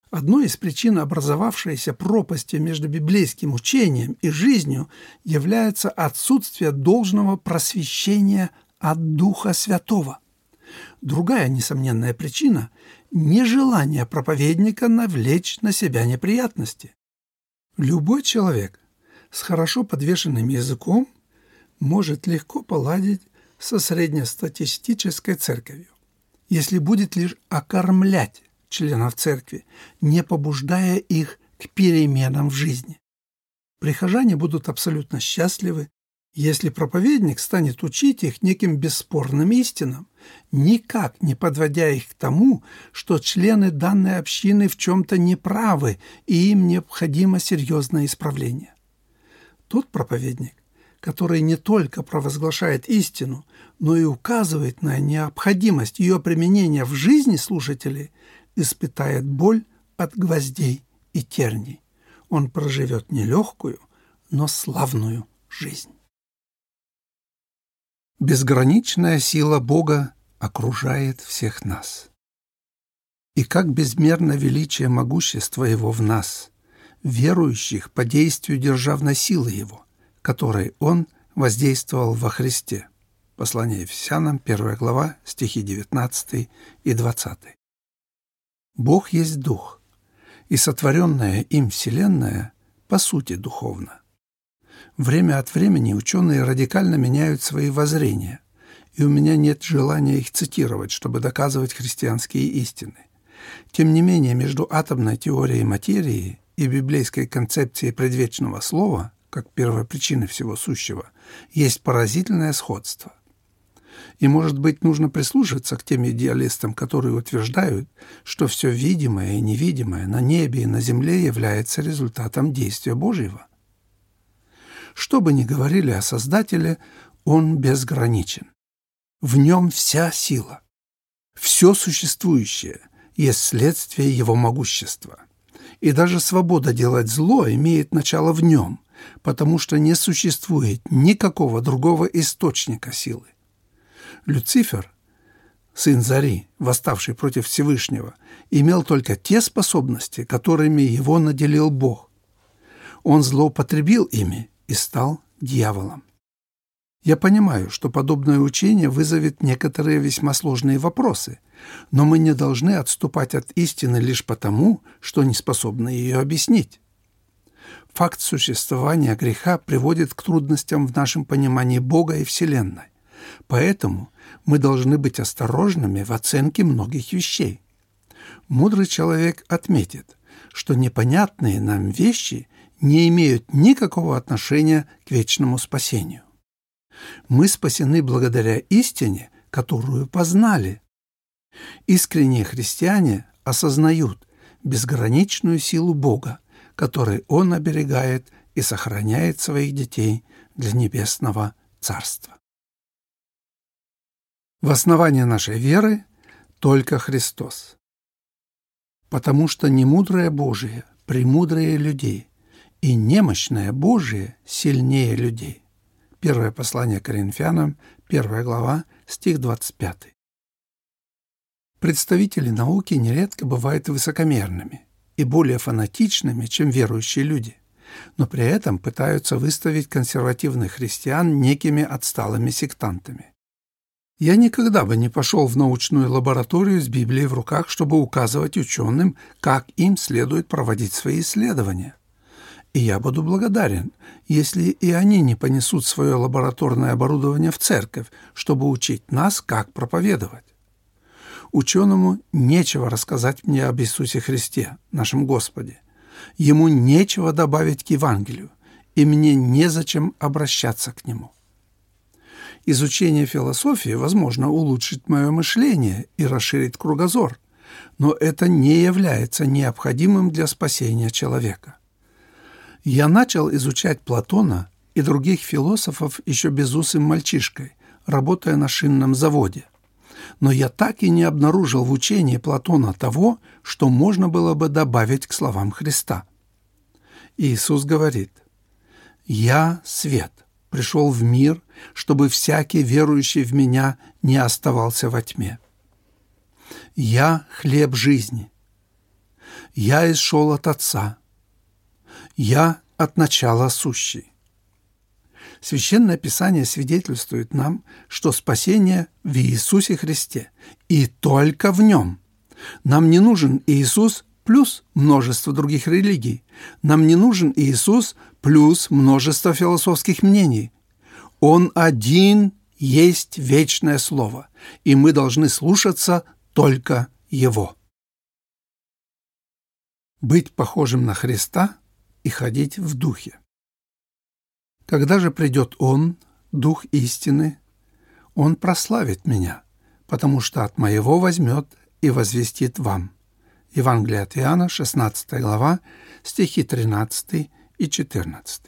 Одной из причин образовавшейся пропасти между библейским учением и жизнью является отсутствие должного просвещения от Духа Святого. Другая несомненная причина – нежелание проповедника навлечь на себя неприятности. Любой человек, с хорошо подвешенным языком может легко поладить со среднестатистической церковью, если будет лишь окормлять членов церкви, не побуждая их к переменам в жизни. Прихожане будут абсолютно счастливы, если проповедник станет учить их неким бесспорным истинам, никак не подводя их к тому, что члены данной общины в чем-то неправы и им необходимо серьезное исправление. Тот проповедник, который не только провозглашает истину, но и указывает на необходимость ее применения в жизни слушателей, испытает боль от гвоздей и терней. Он проживет нелегкую, но славную жизнь. Безграничная сила Бога окружает всех нас. И как безмерно величие могущества Его в нас, верующих по действию державной силы Его, которой Он воздействовал во Христе. Послание Ефесянам, 1 глава, стихи 19 и 20. Бог есть Дух, и сотворенная им Вселенная по сути духовна. Время от времени ученые радикально меняют свои воззрения, и у меня нет желания их цитировать, чтобы доказывать христианские истины. Тем не менее, между атомной теорией материи и библейской концепции предвечного слова, как первопричины всего сущего, есть поразительное сходство. И, может быть, нужно прислушаться к тем идеалистам, которые утверждают, что все видимое и невидимое на небе и на земле является результатом действия Божьего. Что бы ни говорили о Создателе, Он безграничен. В нем вся сила. Все существующее есть следствие Его могущества – и даже свобода делать зло имеет начало в нем, потому что не существует никакого другого источника силы. Люцифер, сын Зари, восставший против Всевышнего, имел только те способности, которыми его наделил Бог. Он злоупотребил ими и стал дьяволом. Я понимаю, что подобное учение вызовет некоторые весьма сложные вопросы, но мы не должны отступать от истины лишь потому, что не способны ее объяснить. Факт существования греха приводит к трудностям в нашем понимании Бога и Вселенной. Поэтому мы должны быть осторожными в оценке многих вещей. Мудрый человек отметит, что непонятные нам вещи не имеют никакого отношения к вечному спасению. Мы спасены благодаря истине, которую познали. Искренние христиане осознают безграничную силу Бога, которой Он оберегает и сохраняет своих детей для небесного Царства. В основании нашей веры только Христос. Потому что немудрое Божие премудрее людей, и немощное Божие сильнее людей. Первое послание Коринфянам, первая глава, стих 25. Представители науки нередко бывают высокомерными и более фанатичными, чем верующие люди, но при этом пытаются выставить консервативных христиан некими отсталыми сектантами. Я никогда бы не пошел в научную лабораторию с Библией в руках, чтобы указывать ученым, как им следует проводить свои исследования. И я буду благодарен, если и они не понесут свое лабораторное оборудование в церковь, чтобы учить нас, как проповедовать. Ученому нечего рассказать мне об Иисусе Христе, нашем Господе. Ему нечего добавить к Евангелию, и мне незачем обращаться к Нему. Изучение философии, возможно, улучшит мое мышление и расширит кругозор, но это не является необходимым для спасения человека. Я начал изучать Платона и других философов еще безусым мальчишкой, работая на шинном заводе. Но я так и не обнаружил в учении Платона того, что можно было бы добавить к словам Христа. Иисус говорит, «Я – свет, пришел в мир, чтобы всякий верующий в Меня не оставался во тьме. Я – хлеб жизни. Я исшел от Отца. Я – от начала сущий. Священное Писание свидетельствует нам, что спасение в Иисусе Христе и только в Нем. Нам не нужен Иисус плюс множество других религий. Нам не нужен Иисус плюс множество философских мнений. Он один есть вечное Слово, и мы должны слушаться только Его. Быть похожим на Христа и ходить в Духе. Когда же придет Он, Дух истины, Он прославит меня, потому что от моего возьмет и возвестит вам. Евангелие от Иоанна, 16 глава, стихи 13 и 14.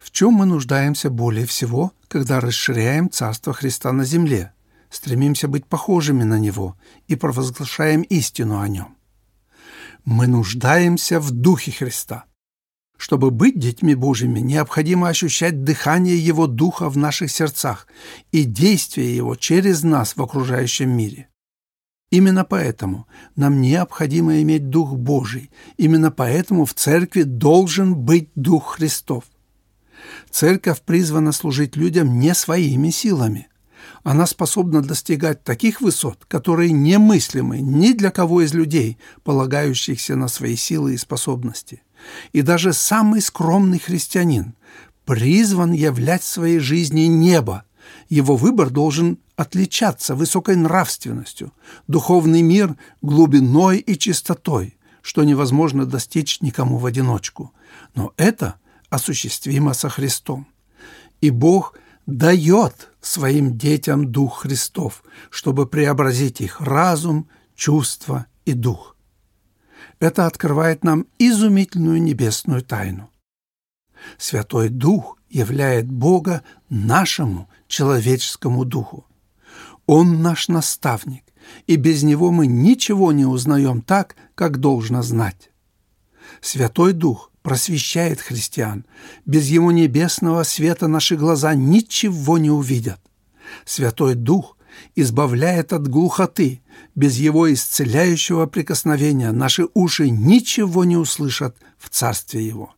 В чем мы нуждаемся более всего, когда расширяем Царство Христа на земле, стремимся быть похожими на Него и провозглашаем истину о Нем? Мы нуждаемся в Духе Христа. Чтобы быть детьми Божьими, необходимо ощущать дыхание Его Духа в наших сердцах и действие Его через нас в окружающем мире. Именно поэтому нам необходимо иметь Дух Божий. Именно поэтому в церкви должен быть Дух Христов. Церковь призвана служить людям не своими силами. Она способна достигать таких высот, которые немыслимы ни для кого из людей, полагающихся на свои силы и способности. И даже самый скромный христианин призван являть в своей жизни небо. Его выбор должен отличаться высокой нравственностью, духовный мир глубиной и чистотой, что невозможно достичь никому в одиночку. Но это осуществимо со Христом. И Бог дает своим детям Дух Христов, чтобы преобразить их разум, чувства и дух. Это открывает нам изумительную небесную тайну. Святой Дух являет Бога нашему человеческому духу. Он наш наставник, и без него мы ничего не узнаем так, как должно знать. Святой Дух просвещает христиан. Без Его небесного света наши глаза ничего не увидят. Святой Дух избавляет от глухоты. Без Его исцеляющего прикосновения наши уши ничего не услышат в Царстве Его.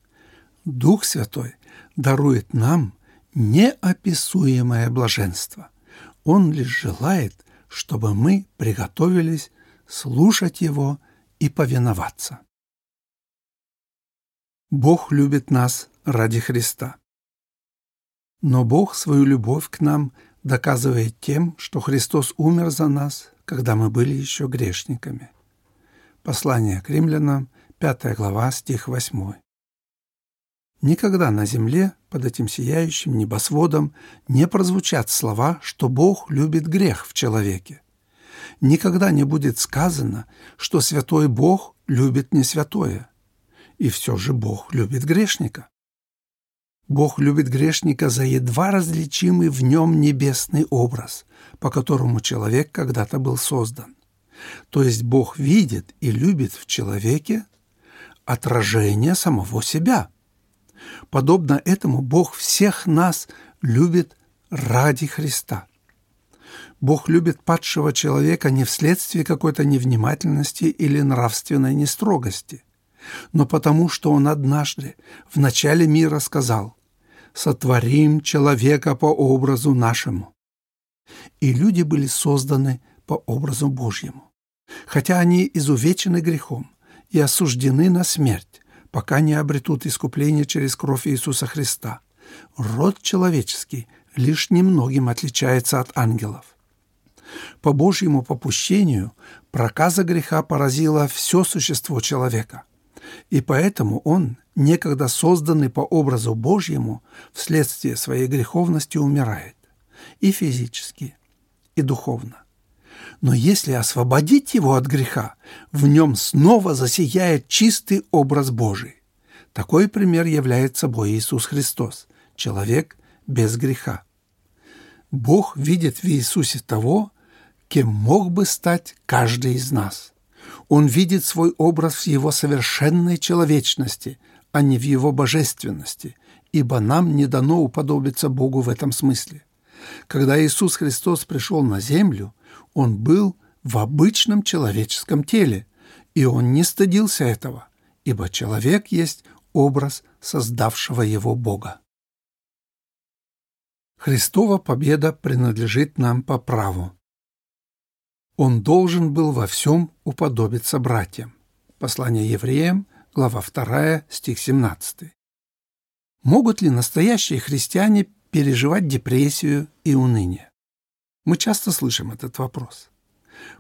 Дух Святой дарует нам неописуемое блаженство. Он лишь желает, чтобы мы приготовились слушать Его и повиноваться. Бог любит нас ради Христа. Но Бог свою любовь к нам доказывает тем, что Христос умер за нас, когда мы были еще грешниками. Послание к римлянам, 5 глава, стих 8. Никогда на земле под этим сияющим небосводом не прозвучат слова, что Бог любит грех в человеке. Никогда не будет сказано, что святой Бог любит не святое. И все же Бог любит грешника. Бог любит грешника за едва различимый в нем небесный образ, по которому человек когда-то был создан. То есть Бог видит и любит в человеке отражение самого себя. Подобно этому Бог всех нас любит ради Христа. Бог любит падшего человека не вследствие какой-то невнимательности или нравственной нестрогости – но потому что он однажды в начале мира сказал «Сотворим человека по образу нашему». И люди были созданы по образу Божьему. Хотя они изувечены грехом и осуждены на смерть, пока не обретут искупление через кровь Иисуса Христа, род человеческий лишь немногим отличается от ангелов. По Божьему попущению проказа греха поразила все существо человека – и поэтому он, некогда созданный по образу Божьему, вследствие своей греховности умирает. И физически, и духовно. Но если освободить его от греха, в нем снова засияет чистый образ Божий. Такой пример является собой Иисус Христос, человек без греха. Бог видит в Иисусе того, кем мог бы стать каждый из нас – он видит свой образ в его совершенной человечности, а не в его божественности, ибо нам не дано уподобиться Богу в этом смысле. Когда Иисус Христос пришел на землю, Он был в обычном человеческом теле, и Он не стыдился этого, ибо человек есть образ создавшего его Бога. Христова победа принадлежит нам по праву. Он должен был во всем уподобиться братьям. Послание евреям, глава 2, стих 17. Могут ли настоящие христиане переживать депрессию и уныние? Мы часто слышим этот вопрос.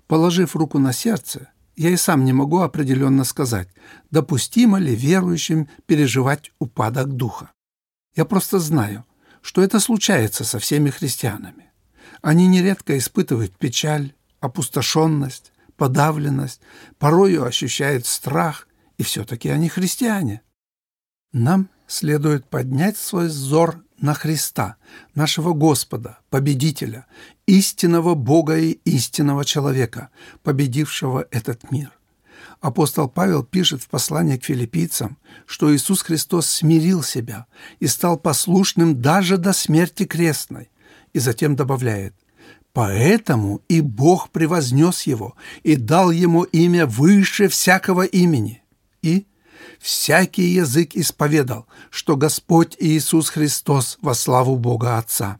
Положив руку на сердце, я и сам не могу определенно сказать, допустимо ли верующим переживать упадок духа. Я просто знаю, что это случается со всеми христианами. Они нередко испытывают печаль, опустошенность, подавленность, порою ощущают страх, и все-таки они христиане. Нам следует поднять свой взор на Христа, нашего Господа, победителя, истинного Бога и истинного человека, победившего этот мир. Апостол Павел пишет в послании к филиппийцам, что Иисус Христос смирил себя и стал послушным даже до смерти крестной, и затем добавляет Поэтому и Бог превознес его и дал ему имя выше всякого имени. И всякий язык исповедал, что Господь Иисус Христос во славу Бога Отца.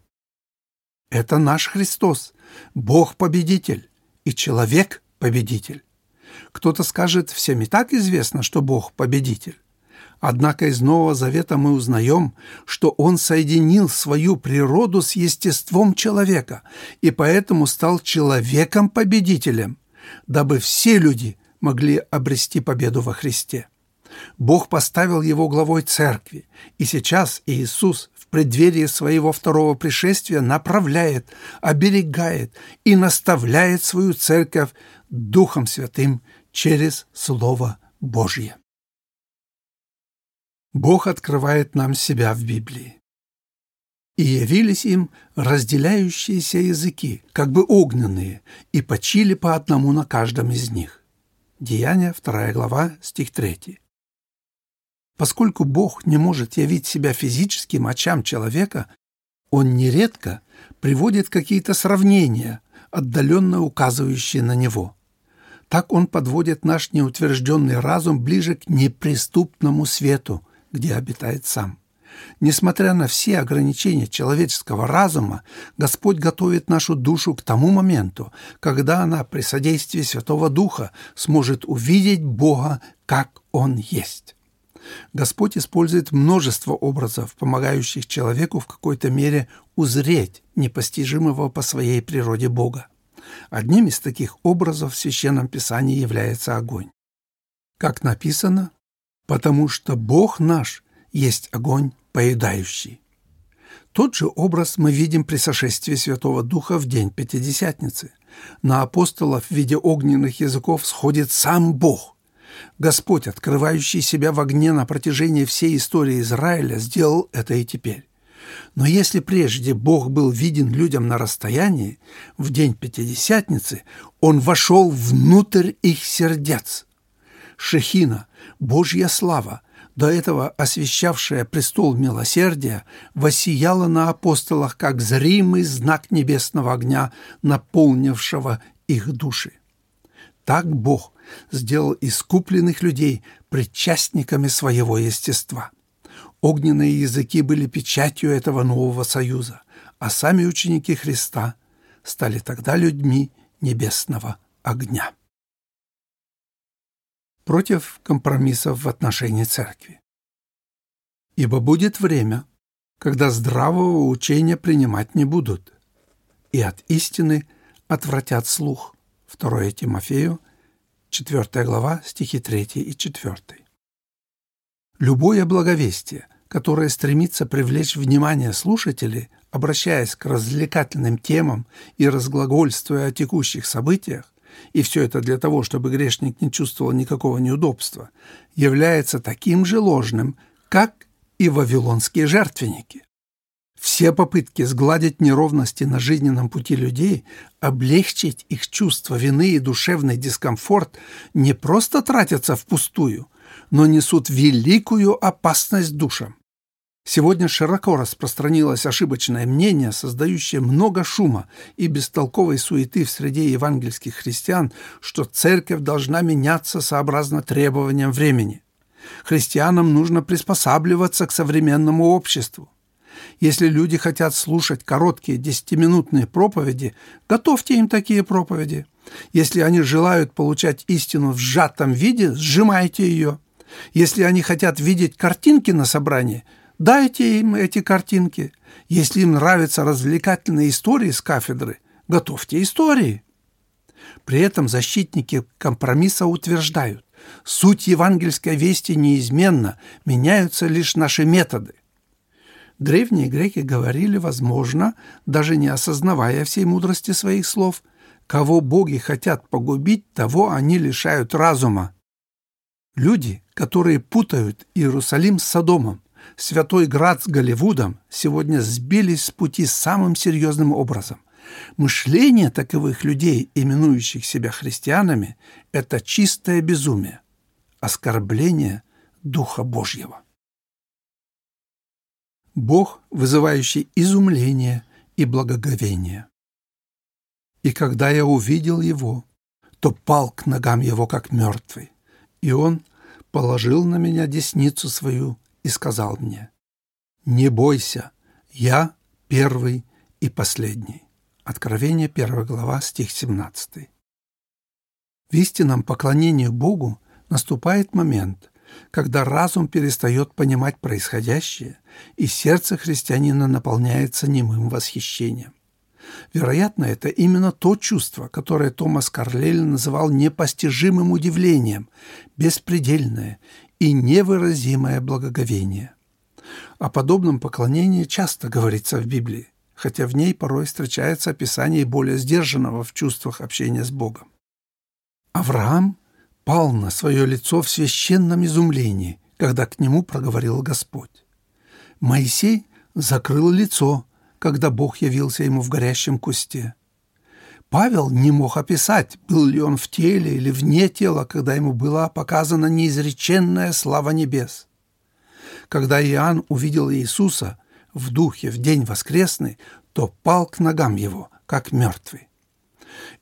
Это наш Христос, Бог-победитель и человек-победитель. Кто-то скажет, всем и так известно, что Бог победитель. Однако из Нового Завета мы узнаем, что Он соединил свою природу с естеством человека и поэтому стал человеком-победителем, дабы все люди могли обрести победу во Христе. Бог поставил его главой церкви, и сейчас Иисус в преддверии своего второго пришествия направляет, оберегает и наставляет свою церковь Духом Святым через Слово Божье. Бог открывает нам себя в Библии. «И явились им разделяющиеся языки, как бы огненные, и почили по одному на каждом из них». Деяния, 2 глава, стих 3. Поскольку Бог не может явить себя физическим очам человека, он нередко приводит какие-то сравнения, отдаленно указывающие на него. Так он подводит наш неутвержденный разум ближе к неприступному свету – где обитает сам. Несмотря на все ограничения человеческого разума, Господь готовит нашу душу к тому моменту, когда она при содействии Святого Духа сможет увидеть Бога, как Он есть. Господь использует множество образов, помогающих человеку в какой-то мере узреть непостижимого по своей природе Бога. Одним из таких образов в Священном Писании является огонь. Как написано, «Потому что Бог наш есть огонь поедающий». Тот же образ мы видим при сошествии Святого Духа в день Пятидесятницы. На апостолов в виде огненных языков сходит сам Бог. Господь, открывающий себя в огне на протяжении всей истории Израиля, сделал это и теперь. Но если прежде Бог был виден людям на расстоянии, в день Пятидесятницы Он вошел внутрь их сердец. Шехина, Божья слава, до этого освещавшая престол милосердия, воссияла на апостолах как зримый знак небесного огня, наполнившего их души. Так Бог сделал искупленных людей причастниками своего естества. Огненные языки были печатью этого нового союза, а сами ученики Христа стали тогда людьми небесного огня. Против компромиссов в отношении церкви. Ибо будет время, когда здравого учения принимать не будут, и от истины отвратят слух. 2 Тимофею, 4 глава, стихи 3 и 4. Любое благовестие, которое стремится привлечь внимание слушателей, обращаясь к развлекательным темам и разглагольствуя о текущих событиях, и все это для того, чтобы грешник не чувствовал никакого неудобства, является таким же ложным, как и вавилонские жертвенники. Все попытки сгладить неровности на жизненном пути людей, облегчить их чувство вины и душевный дискомфорт не просто тратятся впустую, но несут великую опасность душам. Сегодня широко распространилось ошибочное мнение, создающее много шума и бестолковой суеты в среде евангельских христиан, что церковь должна меняться сообразно требованиям времени. Христианам нужно приспосабливаться к современному обществу. Если люди хотят слушать короткие десятиминутные проповеди, готовьте им такие проповеди. Если они желают получать истину в сжатом виде, сжимайте ее. Если они хотят видеть картинки на собрании – Дайте им эти картинки. Если им нравятся развлекательные истории с кафедры, готовьте истории. При этом защитники компромисса утверждают, суть евангельской вести неизменна, меняются лишь наши методы. Древние греки говорили, возможно, даже не осознавая всей мудрости своих слов, кого боги хотят погубить, того они лишают разума. Люди, которые путают Иерусалим с Содомом, Святой Град с Голливудом сегодня сбились с пути самым серьезным образом. Мышление таковых людей, именующих себя христианами, это чистое безумие, оскорбление Духа Божьего. Бог, вызывающий изумление и благоговение. И когда я увидел его, то пал к ногам его, как мертвый, и он положил на меня десницу свою и сказал мне, «Не бойся, я первый и последний». Откровение 1 глава, стих 17. В истинном поклонении Богу наступает момент, когда разум перестает понимать происходящее, и сердце христианина наполняется немым восхищением. Вероятно, это именно то чувство, которое Томас Карлель называл непостижимым удивлением, беспредельное и невыразимое благоговение. О подобном поклонении часто говорится в Библии, хотя в ней порой встречается описание более сдержанного в чувствах общения с Богом. Авраам пал на свое лицо в священном изумлении, когда к нему проговорил Господь. Моисей закрыл лицо, когда Бог явился ему в горящем кусте. Павел не мог описать, был ли он в теле или вне тела, когда ему была показана неизреченная слава небес. Когда Иоанн увидел Иисуса в духе в день воскресный, то пал к ногам его, как мертвый.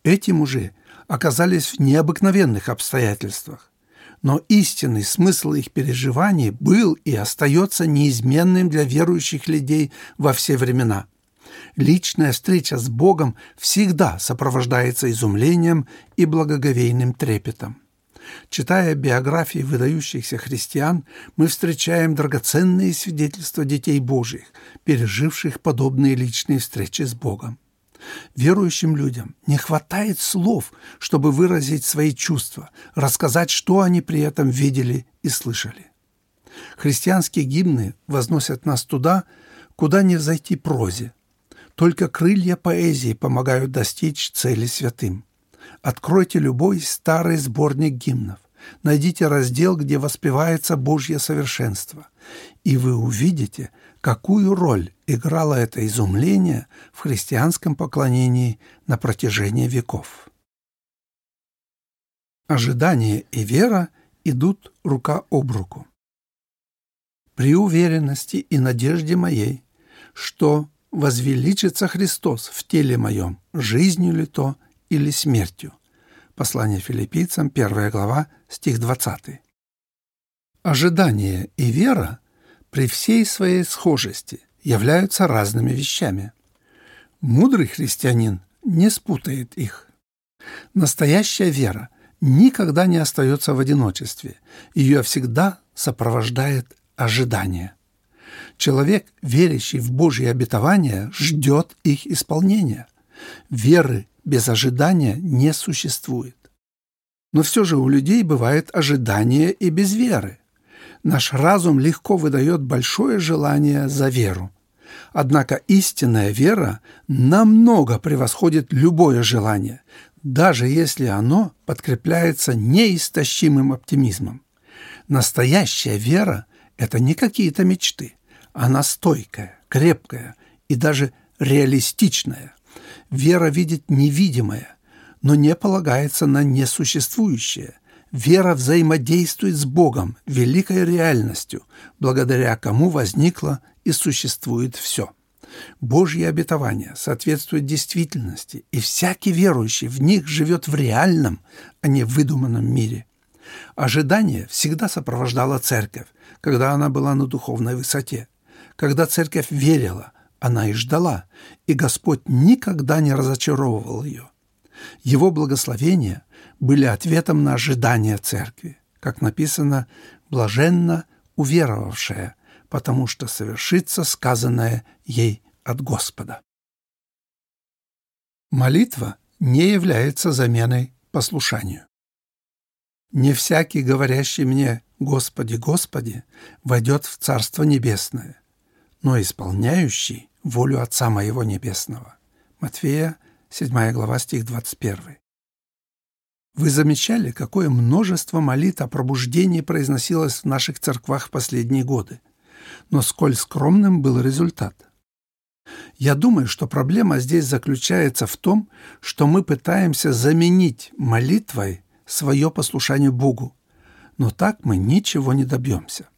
Эти мужи оказались в необыкновенных обстоятельствах, но истинный смысл их переживаний был и остается неизменным для верующих людей во все времена – личная встреча с Богом всегда сопровождается изумлением и благоговейным трепетом. Читая биографии выдающихся христиан, мы встречаем драгоценные свидетельства детей Божьих, переживших подобные личные встречи с Богом. Верующим людям не хватает слов, чтобы выразить свои чувства, рассказать, что они при этом видели и слышали. Христианские гимны возносят нас туда, куда не взойти прозе. Только крылья поэзии помогают достичь цели святым. Откройте любой старый сборник гимнов. Найдите раздел, где воспевается Божье совершенство, и вы увидите, какую роль играло это изумление в христианском поклонении на протяжении веков. Ожидание и вера идут рука об руку. При уверенности и надежде моей, что возвеличится Христос в теле моем, жизнью ли то или смертью. Послание филиппийцам, 1 глава, стих 20. Ожидание и вера при всей своей схожести являются разными вещами. Мудрый христианин не спутает их. Настоящая вера никогда не остается в одиночестве. Ее всегда сопровождает ожидание. Человек, верящий в Божьи обетования, ждет их исполнения. Веры без ожидания не существует. Но все же у людей бывает ожидание и без веры. Наш разум легко выдает большое желание за веру. Однако истинная вера намного превосходит любое желание, даже если оно подкрепляется неистощимым оптимизмом. Настоящая вера – это не какие-то мечты. Она стойкая, крепкая и даже реалистичная. Вера видит невидимое, но не полагается на несуществующее. Вера взаимодействует с Богом, великой реальностью, благодаря кому возникло и существует все. Божьи обетования соответствуют действительности, и всякий верующий в них живет в реальном, а не выдуманном мире. Ожидание всегда сопровождало церковь, когда она была на духовной высоте. Когда церковь верила, она и ждала, и Господь никогда не разочаровывал ее. Его благословения были ответом на ожидания церкви, как написано «блаженно уверовавшая», потому что совершится сказанное ей от Господа. Молитва не является заменой послушанию. Не всякий, говорящий мне «Господи, Господи», войдет в Царство Небесное, но исполняющий волю Отца Моего Небесного. Матфея, 7 глава, стих 21. Вы замечали, какое множество молитв о пробуждении произносилось в наших церквах в последние годы? Но сколь скромным был результат? Я думаю, что проблема здесь заключается в том, что мы пытаемся заменить молитвой свое послушание Богу, но так мы ничего не добьемся.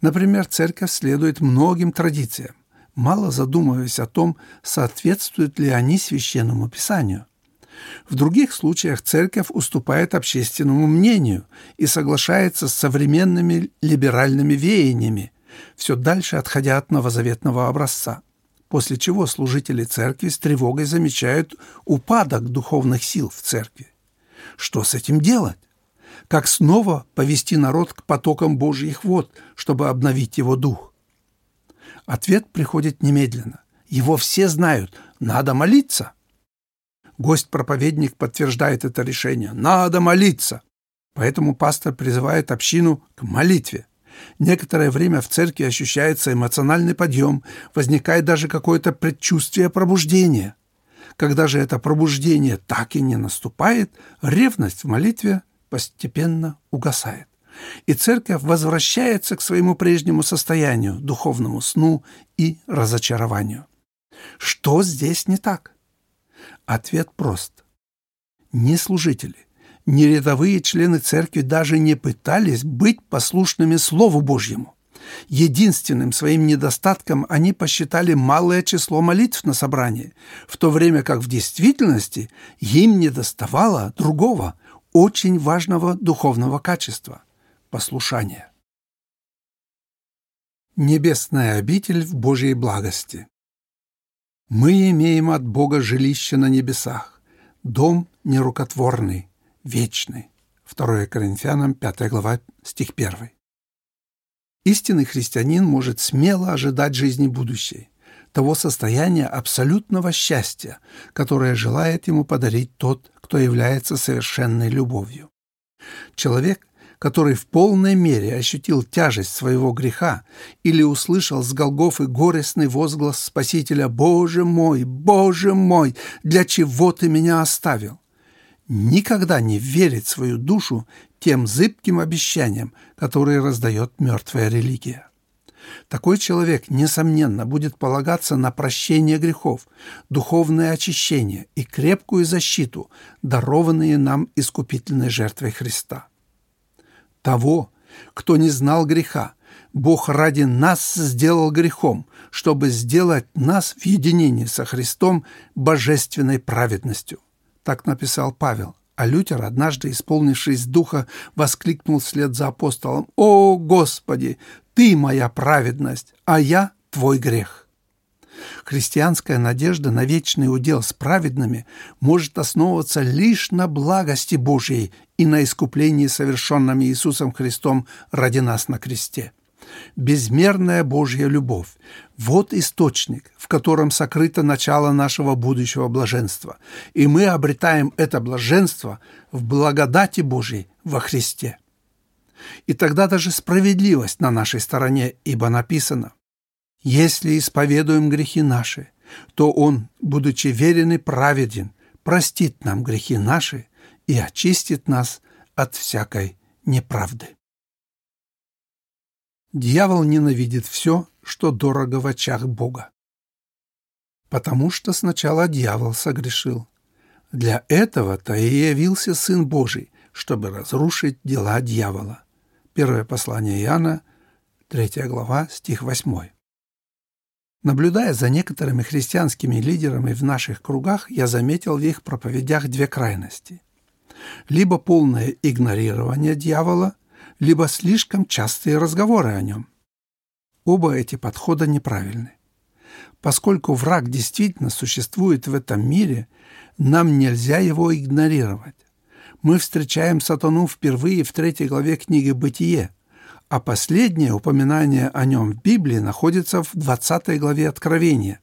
Например, церковь следует многим традициям, мало задумываясь о том, соответствуют ли они священному писанию – в других случаях церковь уступает общественному мнению и соглашается с современными либеральными веяниями, все дальше отходя от новозаветного образца, после чего служители церкви с тревогой замечают упадок духовных сил в церкви. Что с этим делать? Как снова повести народ к потокам Божьих вод, чтобы обновить его дух? Ответ приходит немедленно. Его все знают. Надо молиться. Гость-проповедник подтверждает это решение. Надо молиться. Поэтому пастор призывает общину к молитве. Некоторое время в церкви ощущается эмоциональный подъем, возникает даже какое-то предчувствие пробуждения. Когда же это пробуждение так и не наступает, ревность в молитве постепенно угасает. И церковь возвращается к своему прежнему состоянию, духовному сну и разочарованию. Что здесь не так? Ответ прост. Ни служители, ни рядовые члены церкви даже не пытались быть послушными Слову Божьему. Единственным своим недостатком они посчитали малое число молитв на собрании, в то время как в действительности им недоставало другого, очень важного духовного качества – послушания. Небесная обитель в Божьей благости. Мы имеем от Бога жилище на небесах, дом нерукотворный, вечный. 2 Коринфянам 5 глава, стих 1. Истинный христианин может смело ожидать жизни будущей, того состояния абсолютного счастья, которое желает ему подарить тот, кто является совершенной любовью. Человек, который в полной мере ощутил тяжесть своего греха или услышал с Голгофы горестный возглас Спасителя «Боже мой, Боже мой, для чего ты меня оставил?» никогда не верит свою душу тем зыбким обещаниям, которые раздает мертвая религия. Такой человек, несомненно, будет полагаться на прощение грехов, духовное очищение и крепкую защиту, дарованные нам искупительной жертвой Христа того, кто не знал греха. Бог ради нас сделал грехом, чтобы сделать нас в единении со Христом божественной праведностью. Так написал Павел. А Лютер, однажды исполнившись духа, воскликнул вслед за апостолом «О, Господи, Ты моя праведность, а я Твой грех». Христианская надежда на вечный удел с праведными может основываться лишь на благости Божией и на искуплении, совершенном Иисусом Христом ради нас на кресте. Безмерная Божья любовь – вот источник, в котором сокрыто начало нашего будущего блаженства, и мы обретаем это блаженство в благодати Божьей во Христе. И тогда даже справедливость на нашей стороне, ибо написано если исповедуем грехи наши, то Он, будучи верен и праведен, простит нам грехи наши и очистит нас от всякой неправды. Дьявол ненавидит все, что дорого в очах Бога. Потому что сначала дьявол согрешил. Для этого-то и явился Сын Божий, чтобы разрушить дела дьявола. Первое послание Иоанна, 3 глава, стих 8. Наблюдая за некоторыми христианскими лидерами в наших кругах, я заметил в их проповедях две крайности. Либо полное игнорирование дьявола, либо слишком частые разговоры о нем. Оба эти подхода неправильны. Поскольку враг действительно существует в этом мире, нам нельзя его игнорировать. Мы встречаем сатану впервые в третьей главе книги «Бытие», а последнее упоминание о нем в Библии находится в 20 главе Откровения.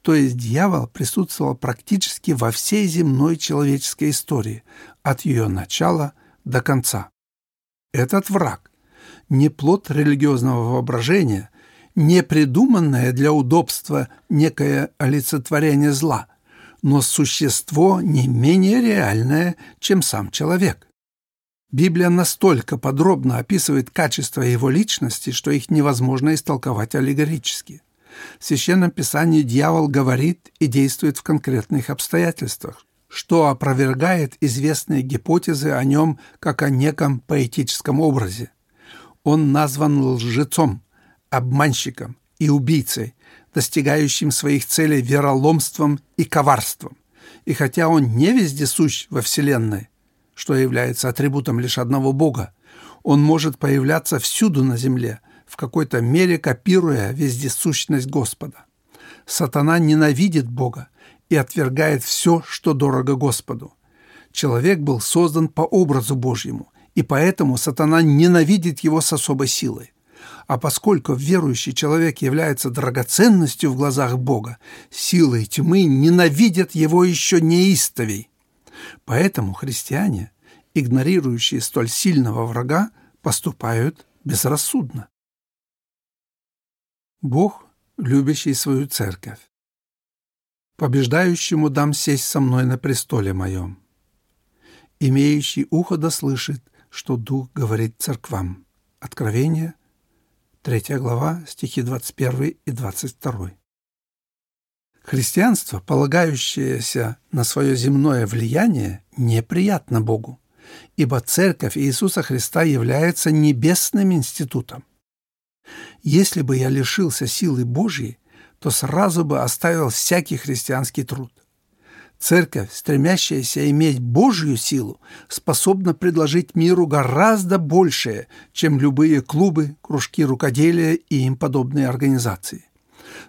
То есть дьявол присутствовал практически во всей земной человеческой истории, от ее начала до конца. Этот враг – не плод религиозного воображения, не придуманное для удобства некое олицетворение зла, но существо не менее реальное, чем сам человек. Библия настолько подробно описывает качества его личности, что их невозможно истолковать аллегорически. В Священном Писании дьявол говорит и действует в конкретных обстоятельствах, что опровергает известные гипотезы о нем как о неком поэтическом образе. Он назван лжецом, обманщиком и убийцей, достигающим своих целей вероломством и коварством. И хотя он не вездесущ во Вселенной, что является атрибутом лишь одного Бога. Он может появляться всюду на земле, в какой-то мере копируя вездесущность Господа. Сатана ненавидит Бога и отвергает все, что дорого Господу. Человек был создан по образу Божьему, и поэтому сатана ненавидит его с особой силой. А поскольку верующий человек является драгоценностью в глазах Бога, силы тьмы ненавидят его еще неистовей. Поэтому христиане, игнорирующие столь сильного врага, поступают безрассудно. Бог, любящий свою церковь. Побеждающему дам сесть со мной на престоле моем. Имеющий ухо да слышит, что Дух говорит церквам. Откровение, 3 глава, стихи 21 и 22. Христианство, полагающееся на свое земное влияние, неприятно Богу, ибо Церковь Иисуса Христа является небесным институтом. Если бы я лишился силы Божьей, то сразу бы оставил всякий христианский труд. Церковь, стремящаяся иметь Божью силу, способна предложить миру гораздо большее, чем любые клубы, кружки рукоделия и им подобные организации.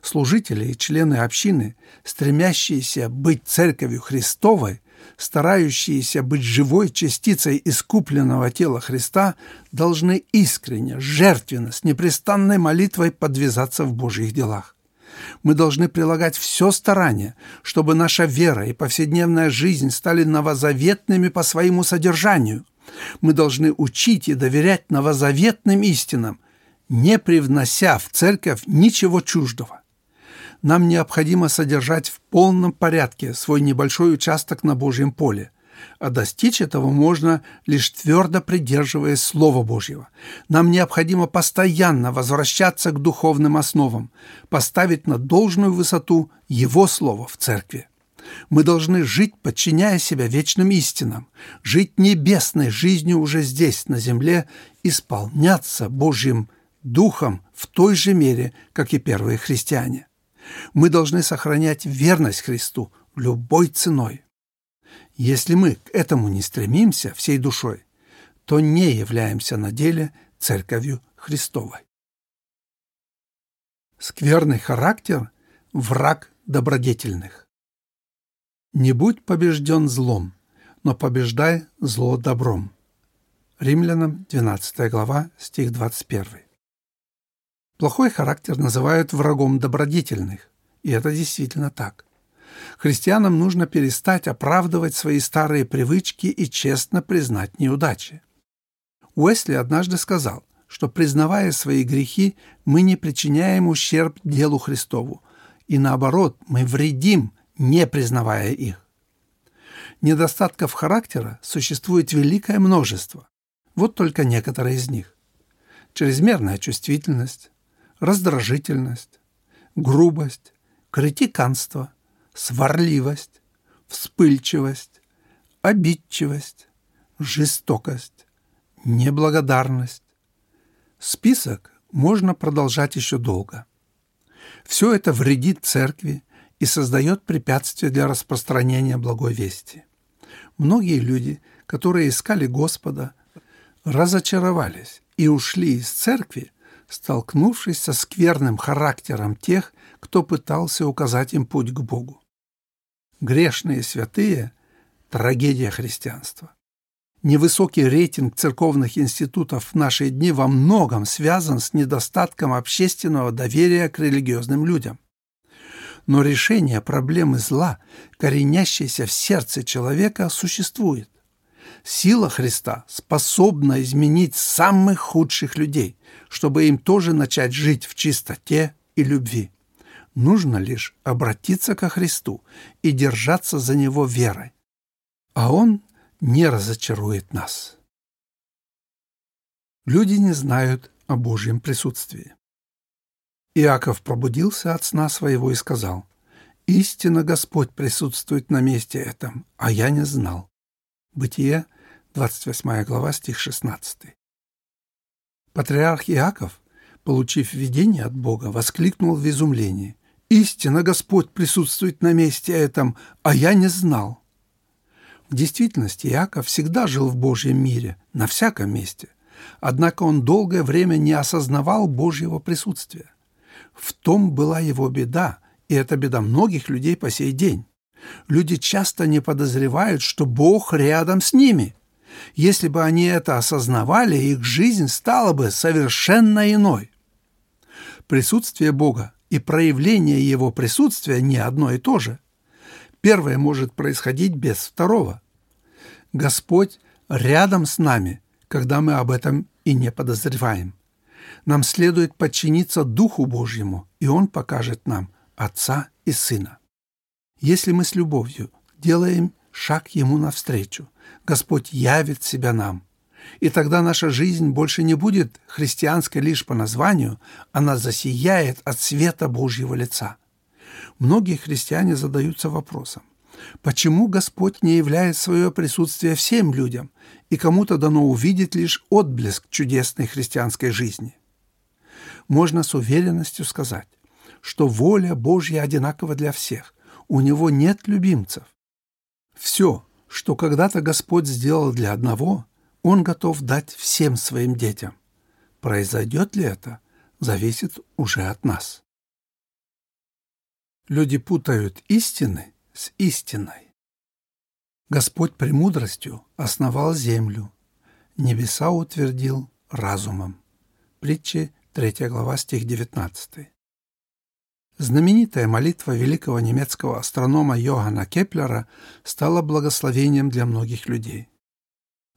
Служители и члены общины, стремящиеся быть церковью Христовой, старающиеся быть живой частицей искупленного тела Христа, должны искренне, жертвенно, с непрестанной молитвой подвязаться в Божьих делах. Мы должны прилагать все старание, чтобы наша вера и повседневная жизнь стали новозаветными по своему содержанию. Мы должны учить и доверять новозаветным истинам, не привнося в церковь ничего чуждого нам необходимо содержать в полном порядке свой небольшой участок на Божьем поле, а достичь этого можно лишь твердо придерживаясь Слова Божьего. Нам необходимо постоянно возвращаться к духовным основам, поставить на должную высоту Его Слово в церкви. Мы должны жить, подчиняя себя вечным истинам, жить небесной жизнью уже здесь, на земле, исполняться Божьим Духом в той же мере, как и первые христиане. Мы должны сохранять верность Христу любой ценой. Если мы к этому не стремимся всей душой, то не являемся на деле Церковью Христовой. Скверный характер – враг добродетельных. Не будь побежден злом, но побеждай зло добром. Римлянам 12 глава, стих 21. Плохой характер называют врагом добродетельных, и это действительно так. Христианам нужно перестать оправдывать свои старые привычки и честно признать неудачи. Уэсли однажды сказал, что, признавая свои грехи, мы не причиняем ущерб делу Христову, и наоборот, мы вредим, не признавая их. Недостатков характера существует великое множество. Вот только некоторые из них. Чрезмерная чувствительность, раздражительность, грубость, критиканство, сварливость, вспыльчивость, обидчивость, жестокость, неблагодарность. Список можно продолжать еще долго. Все это вредит церкви и создает препятствия для распространения благой вести. Многие люди, которые искали Господа, разочаровались и ушли из церкви, столкнувшись со скверным характером тех, кто пытался указать им путь к Богу. Грешные святые – трагедия христианства. Невысокий рейтинг церковных институтов в наши дни во многом связан с недостатком общественного доверия к религиозным людям. Но решение проблемы зла, коренящейся в сердце человека, существует. Сила Христа способна изменить самых худших людей, чтобы им тоже начать жить в чистоте и любви. Нужно лишь обратиться ко Христу и держаться за Него верой. А Он не разочарует нас. Люди не знают о Божьем присутствии. Иаков пробудился от сна своего и сказал, «Истинно Господь присутствует на месте этом, а я не знал». Бытие, 28 глава, стих 16. Патриарх Иаков, получив видение от Бога, воскликнул в изумлении. «Истинно Господь присутствует на месте этом, а я не знал». В действительности Иаков всегда жил в Божьем мире, на всяком месте. Однако он долгое время не осознавал Божьего присутствия. В том была его беда, и это беда многих людей по сей день. Люди часто не подозревают, что Бог рядом с ними. Если бы они это осознавали, их жизнь стала бы совершенно иной. Присутствие Бога и проявление Его присутствия не одно и то же. Первое может происходить без второго. Господь рядом с нами, когда мы об этом и не подозреваем. Нам следует подчиниться Духу Божьему, и Он покажет нам Отца и Сына. Если мы с любовью делаем шаг Ему навстречу, Господь явит себя нам. И тогда наша жизнь больше не будет христианской лишь по названию, она засияет от света Божьего лица. Многие христиане задаются вопросом, почему Господь не являет свое присутствие всем людям, и кому-то дано увидеть лишь отблеск чудесной христианской жизни? Можно с уверенностью сказать, что воля Божья одинакова для всех, у него нет любимцев. Все, что когда-то Господь сделал для одного, Он готов дать всем своим детям. Произойдет ли это, зависит уже от нас. Люди путают истины с истиной. Господь премудростью основал землю, небеса утвердил разумом. Притчи 3 глава, стих 19. Знаменитая молитва великого немецкого астронома Йоганна Кеплера стала благословением для многих людей.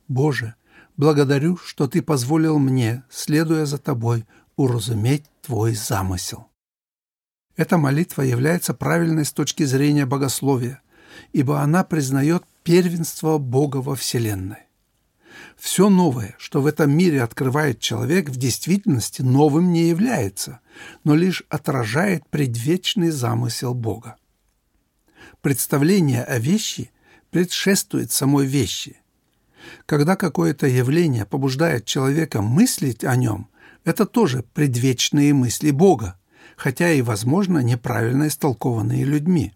«Боже, благодарю, что Ты позволил мне, следуя за Тобой, уразуметь Твой замысел». Эта молитва является правильной с точки зрения богословия, ибо она признает первенство Бога во Вселенной. Все новое, что в этом мире открывает человек, в действительности новым не является, но лишь отражает предвечный замысел Бога. Представление о вещи предшествует самой вещи. Когда какое-то явление побуждает человека мыслить о нем, это тоже предвечные мысли Бога, хотя и, возможно, неправильно истолкованные людьми.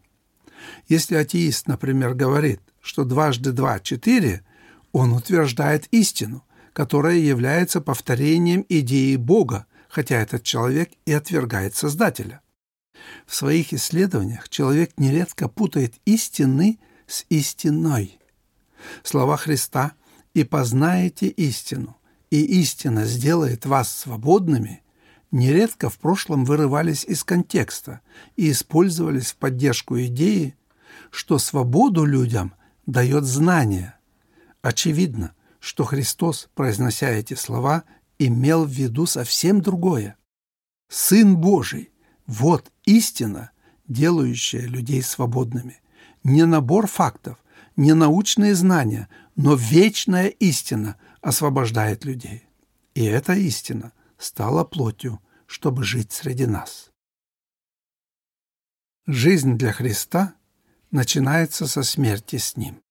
Если атеист, например, говорит, что дважды два – четыре, он утверждает истину, которая является повторением идеи Бога, хотя этот человек и отвергает Создателя. В своих исследованиях человек нередко путает истины с истиной. Слова Христа «И познаете истину, и истина сделает вас свободными» нередко в прошлом вырывались из контекста и использовались в поддержку идеи, что свободу людям дает знание. Очевидно, что Христос, произнося эти слова, имел в виду совсем другое. Сын Божий – вот истина, делающая людей свободными. Не набор фактов, не научные знания, но вечная истина освобождает людей. И эта истина стала плотью, чтобы жить среди нас. Жизнь для Христа начинается со смерти с Ним.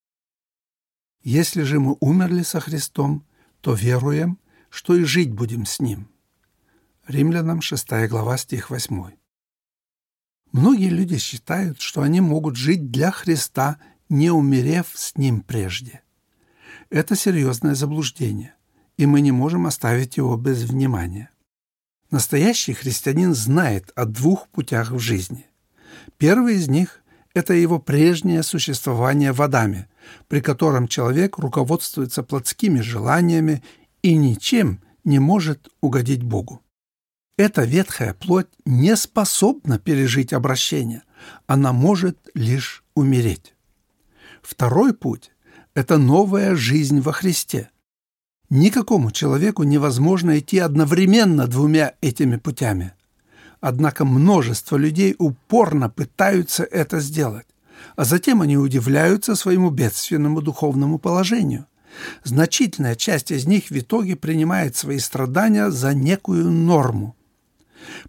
Если же мы умерли со Христом, то веруем, что и жить будем с Ним. Римлянам 6 глава, стих 8. Многие люди считают, что они могут жить для Христа, не умерев с Ним прежде. Это серьезное заблуждение, и мы не можем оставить его без внимания. Настоящий христианин знает о двух путях в жизни. Первый из них – это его прежнее существование в Адаме, при котором человек руководствуется плотскими желаниями и ничем не может угодить Богу. Эта ветхая плоть не способна пережить обращение, она может лишь умереть. Второй путь – это новая жизнь во Христе – Никакому человеку невозможно идти одновременно двумя этими путями. Однако множество людей упорно пытаются это сделать, а затем они удивляются своему бедственному духовному положению. Значительная часть из них в итоге принимает свои страдания за некую норму.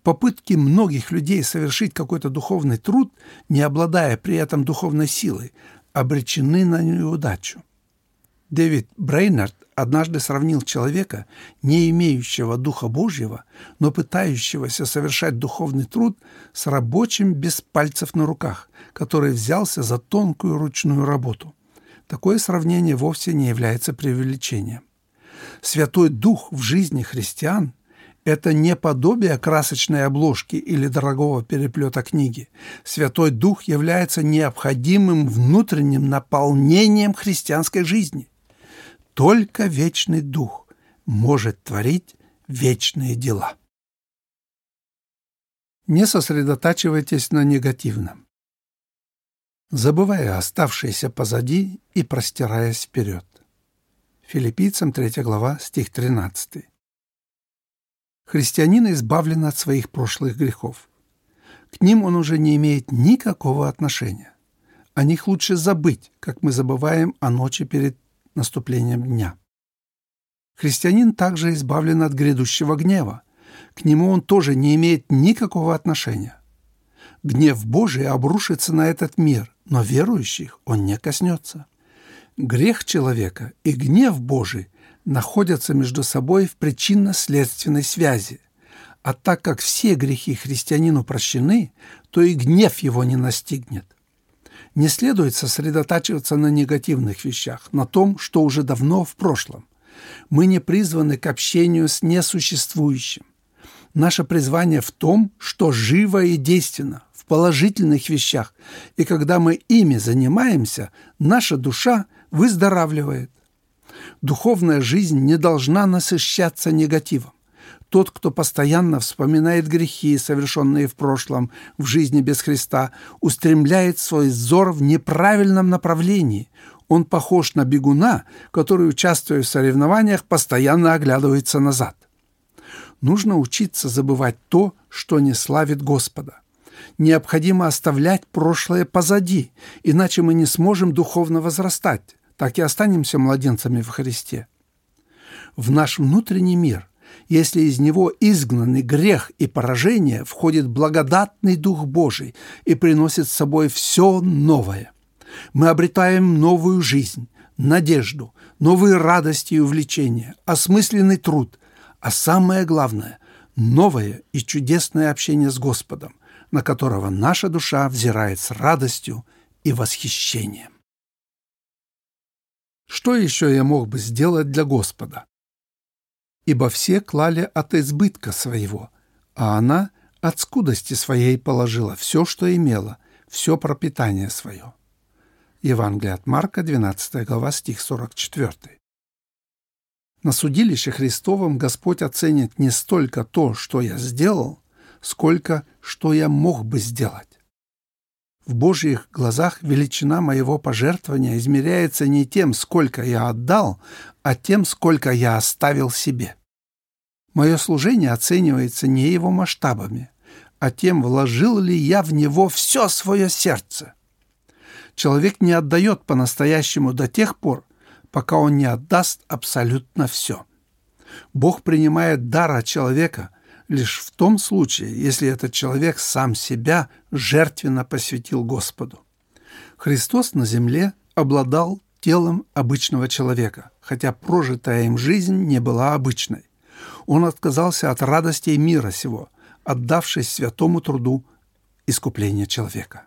Попытки многих людей совершить какой-то духовный труд, не обладая при этом духовной силой, обречены на неудачу. Дэвид Брейнард однажды сравнил человека, не имеющего Духа Божьего, но пытающегося совершать духовный труд, с рабочим без пальцев на руках, который взялся за тонкую ручную работу. Такое сравнение вовсе не является преувеличением. Святой Дух в жизни христиан – это не подобие красочной обложки или дорогого переплета книги. Святой Дух является необходимым внутренним наполнением христианской жизни. Только вечный дух может творить вечные дела. Не сосредотачивайтесь на негативном, забывая оставшееся позади и простираясь вперед. Филиппийцам 3 глава, стих 13. Христианин избавлен от своих прошлых грехов. К ним он уже не имеет никакого отношения. О них лучше забыть, как мы забываем о ночи перед наступлением дня. Христианин также избавлен от грядущего гнева. К нему он тоже не имеет никакого отношения. Гнев Божий обрушится на этот мир, но верующих он не коснется. Грех человека и гнев Божий находятся между собой в причинно-следственной связи. А так как все грехи христианину прощены, то и гнев его не настигнет не следует сосредотачиваться на негативных вещах, на том, что уже давно в прошлом. Мы не призваны к общению с несуществующим. Наше призвание в том, что живо и действенно, в положительных вещах, и когда мы ими занимаемся, наша душа выздоравливает. Духовная жизнь не должна насыщаться негативом. Тот, кто постоянно вспоминает грехи, совершенные в прошлом, в жизни без Христа, устремляет свой взор в неправильном направлении. Он похож на бегуна, который, участвуя в соревнованиях, постоянно оглядывается назад. Нужно учиться забывать то, что не славит Господа. Необходимо оставлять прошлое позади, иначе мы не сможем духовно возрастать, так и останемся младенцами в Христе. В наш внутренний мир если из него изгнанный грех и поражение, входит благодатный Дух Божий и приносит с собой все новое. Мы обретаем новую жизнь, надежду, новые радости и увлечения, осмысленный труд, а самое главное – новое и чудесное общение с Господом, на которого наша душа взирает с радостью и восхищением. Что еще я мог бы сделать для Господа? ибо все клали от избытка своего, а она от скудости своей положила все, что имела, все пропитание свое». Евангелие от Марка, 12 глава, стих 44. На судилище Христовом Господь оценит не столько то, что я сделал, сколько что я мог бы сделать. В Божьих глазах величина моего пожертвования измеряется не тем, сколько я отдал, а тем, сколько я оставил себе. Мое служение оценивается не его масштабами, а тем, вложил ли я в него все свое сердце. Человек не отдает по-настоящему до тех пор, пока он не отдаст абсолютно все. Бог принимает дар от человека лишь в том случае, если этот человек сам себя жертвенно посвятил Господу. Христос на земле обладал телом обычного человека, хотя прожитая им жизнь не была обычной. Он отказался от радостей мира сего, отдавшись святому труду искупления человека.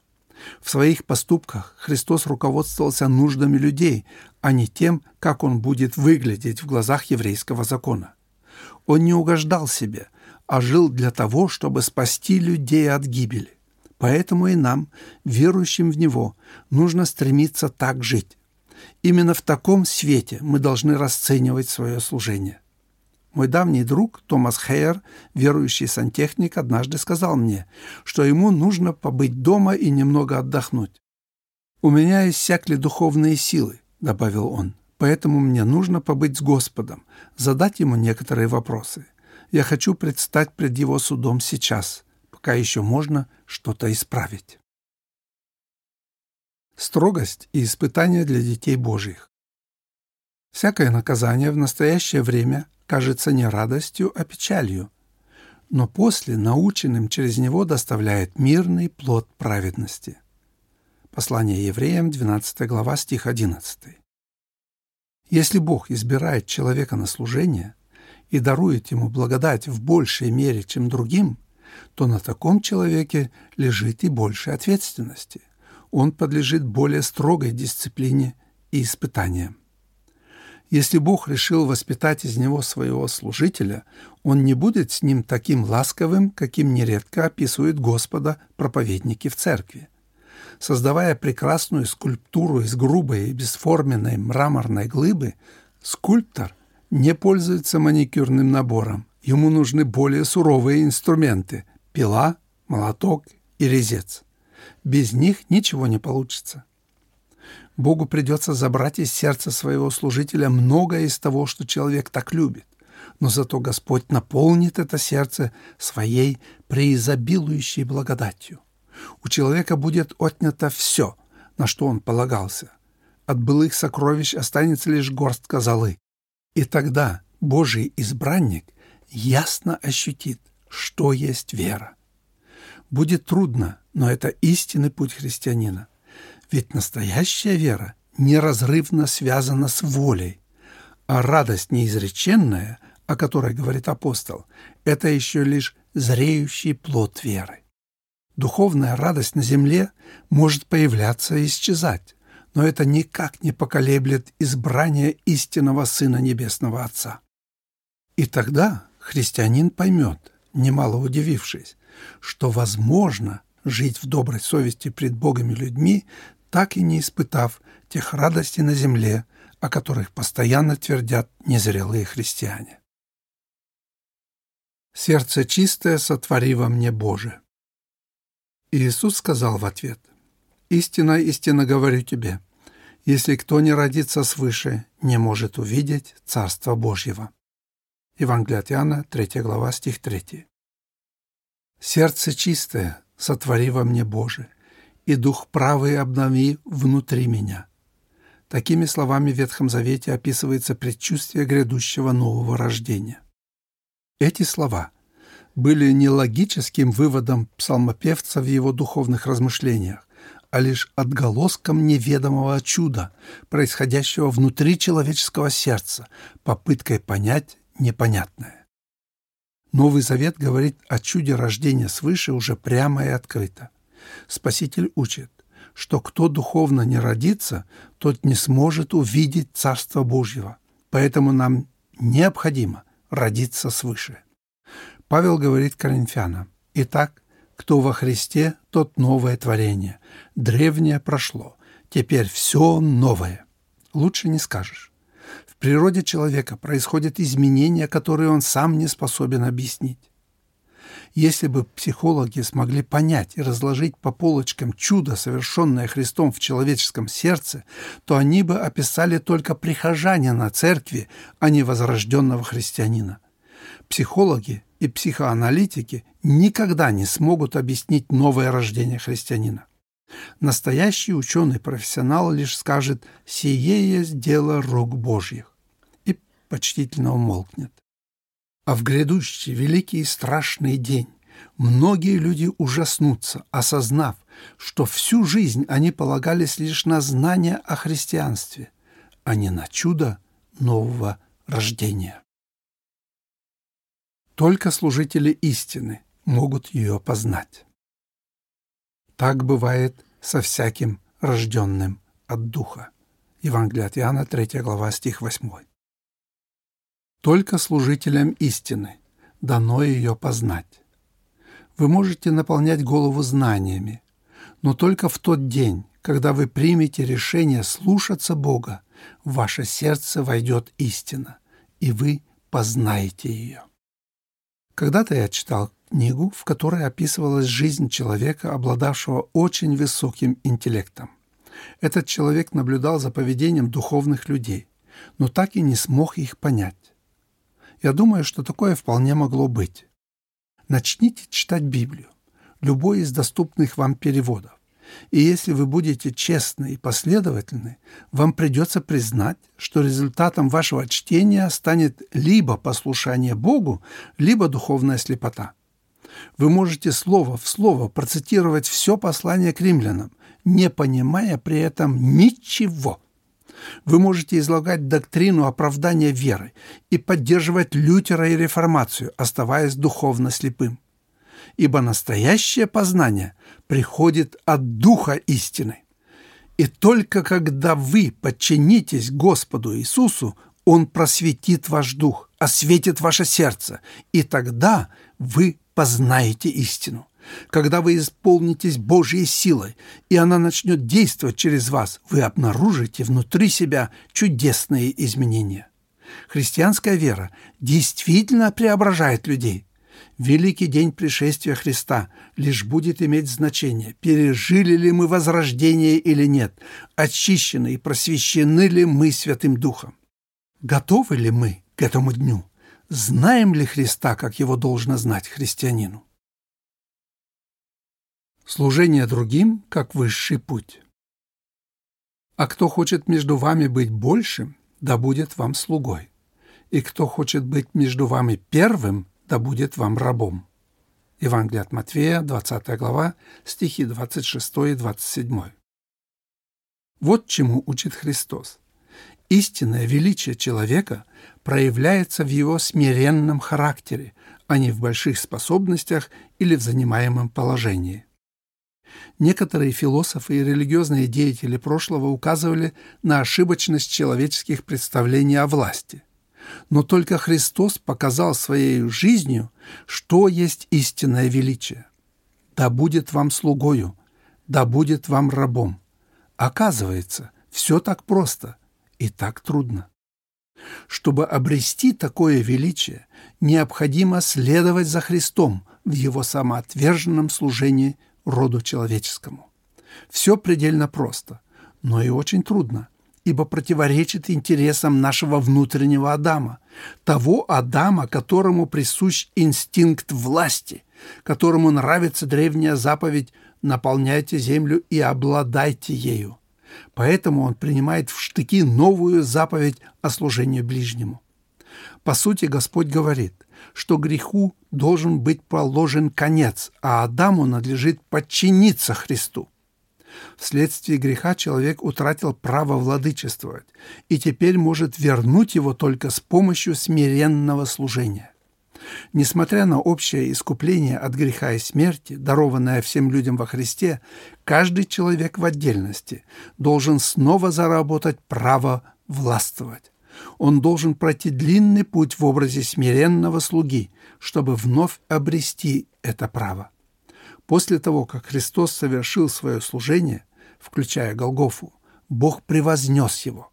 В своих поступках Христос руководствовался нуждами людей, а не тем, как он будет выглядеть в глазах еврейского закона. Он не угождал себе, а жил для того, чтобы спасти людей от гибели. Поэтому и нам, верующим в Него, нужно стремиться так жить. Именно в таком свете мы должны расценивать свое служение. Мой давний друг Томас Хейер, верующий сантехник, однажды сказал мне, что ему нужно побыть дома и немного отдохнуть. «У меня иссякли духовные силы», — добавил он, «поэтому мне нужно побыть с Господом, задать ему некоторые вопросы. Я хочу предстать пред его судом сейчас, пока еще можно что-то исправить». Строгость и испытания для детей Божьих. Всякое наказание в настоящее время кажется не радостью, а печалью, но после наученным через него доставляет мирный плод праведности. Послание евреям, 12 глава, стих 11. Если Бог избирает человека на служение и дарует ему благодать в большей мере, чем другим, то на таком человеке лежит и больше ответственности. Он подлежит более строгой дисциплине и испытаниям. Если Бог решил воспитать из него своего служителя, он не будет с ним таким ласковым, каким нередко описывают Господа проповедники в церкви. Создавая прекрасную скульптуру из грубой и бесформенной мраморной глыбы, скульптор не пользуется маникюрным набором. Ему нужны более суровые инструменты – пила, молоток и резец. Без них ничего не получится. Богу придется забрать из сердца своего служителя многое из того, что человек так любит. Но зато Господь наполнит это сердце своей преизобилующей благодатью. У человека будет отнято все, на что он полагался. От былых сокровищ останется лишь горстка золы. И тогда Божий избранник ясно ощутит, что есть вера. Будет трудно, но это истинный путь христианина. Ведь настоящая вера неразрывно связана с волей, а радость неизреченная, о которой говорит апостол, это еще лишь зреющий плод веры. Духовная радость на земле может появляться и исчезать, но это никак не поколеблет избрание истинного Сына Небесного Отца. И тогда христианин поймет, немало удивившись, что возможно жить в доброй совести пред Богом и людьми, так и не испытав тех радостей на земле, о которых постоянно твердят незрелые христиане. «Сердце чистое сотвори во мне, Боже». Иисус сказал в ответ, «Истина, истинно говорю тебе, если кто не родится свыше, не может увидеть Царство Божьего». Евангелие от Иоанна, 3 глава, стих 3. «Сердце чистое сотвори во мне, Боже, и дух правый обнови внутри меня». Такими словами в Ветхом Завете описывается предчувствие грядущего нового рождения. Эти слова были не логическим выводом псалмопевца в его духовных размышлениях, а лишь отголоском неведомого чуда, происходящего внутри человеческого сердца, попыткой понять непонятное. Новый Завет говорит о чуде рождения свыше уже прямо и открыто. Спаситель учит, что кто духовно не родится, тот не сможет увидеть Царство Божьего. Поэтому нам необходимо родиться свыше. Павел говорит коринфянам, «Итак, кто во Христе, тот новое творение. Древнее прошло, теперь все новое». Лучше не скажешь. В природе человека происходят изменения, которые он сам не способен объяснить. Если бы психологи смогли понять и разложить по полочкам чудо, совершенное Христом в человеческом сердце, то они бы описали только прихожанина церкви, а не возрожденного христианина. Психологи и психоаналитики никогда не смогут объяснить новое рождение христианина. Настоящий ученый-профессионал лишь скажет «сие есть дело рук Божьих» и почтительно умолкнет. А в грядущий великий и страшный день многие люди ужаснутся, осознав, что всю жизнь они полагались лишь на знания о христианстве, а не на чудо нового рождения. Только служители истины могут ее познать. Так бывает со всяким рожденным от Духа. Евангелие от Иоанна, 3 глава, стих 8. Только служителям истины дано ее познать. Вы можете наполнять голову знаниями, но только в тот день, когда вы примете решение слушаться Бога, в ваше сердце войдет истина, и вы познаете ее. Когда-то я читал книгу, в которой описывалась жизнь человека, обладавшего очень высоким интеллектом. Этот человек наблюдал за поведением духовных людей, но так и не смог их понять. Я думаю, что такое вполне могло быть. Начните читать Библию, любой из доступных вам переводов. И если вы будете честны и последовательны, вам придется признать, что результатом вашего чтения станет либо послушание Богу, либо духовная слепота. Вы можете слово в слово процитировать все послание к римлянам, не понимая при этом ничего – вы можете излагать доктрину оправдания веры и поддерживать Лютера и реформацию, оставаясь духовно слепым. Ибо настоящее познание приходит от Духа истины. И только когда вы подчинитесь Господу Иисусу, Он просветит ваш дух, осветит ваше сердце, и тогда вы познаете истину. Когда вы исполнитесь Божьей силой, и она начнет действовать через вас, вы обнаружите внутри себя чудесные изменения. Христианская вера действительно преображает людей. Великий день пришествия Христа лишь будет иметь значение, пережили ли мы возрождение или нет, очищены и просвещены ли мы Святым Духом. Готовы ли мы к этому дню? Знаем ли Христа, как его должно знать христианину? Служение другим как высший путь. А кто хочет между вами быть большим, да будет вам слугой. И кто хочет быть между вами первым, да будет вам рабом. Евангелие от Матфея, 20 глава, стихи 26 и 27. Вот чему учит Христос. Истинное величие человека проявляется в его смиренном характере, а не в больших способностях или в занимаемом положении. Некоторые философы и религиозные деятели прошлого указывали на ошибочность человеческих представлений о власти. Но только Христос показал своей жизнью, что есть истинное величие. да будет вам слугою, да будет вам рабом. Оказывается, все так просто и так трудно. Чтобы обрести такое величие, необходимо следовать за Христом в Его самоотверженном служении роду человеческому. Все предельно просто, но и очень трудно, ибо противоречит интересам нашего внутреннего Адама, того Адама, которому присущ инстинкт власти, которому нравится древняя заповедь «наполняйте землю и обладайте ею». Поэтому он принимает в штыки новую заповедь о служении ближнему. По сути, Господь говорит, что греху должен быть положен конец, а Адаму надлежит подчиниться Христу. Вследствие греха человек утратил право владычествовать и теперь может вернуть его только с помощью смиренного служения. Несмотря на общее искупление от греха и смерти, дарованное всем людям во Христе, каждый человек в отдельности должен снова заработать право властвовать. Он должен пройти длинный путь в образе смиренного слуги, чтобы вновь обрести это право. После того, как Христос совершил свое служение, включая Голгофу, Бог превознес его.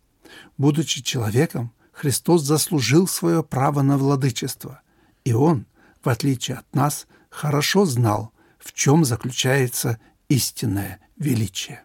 Будучи человеком, Христос заслужил свое право на владычество – и он, в отличие от нас, хорошо знал, в чем заключается истинное величие.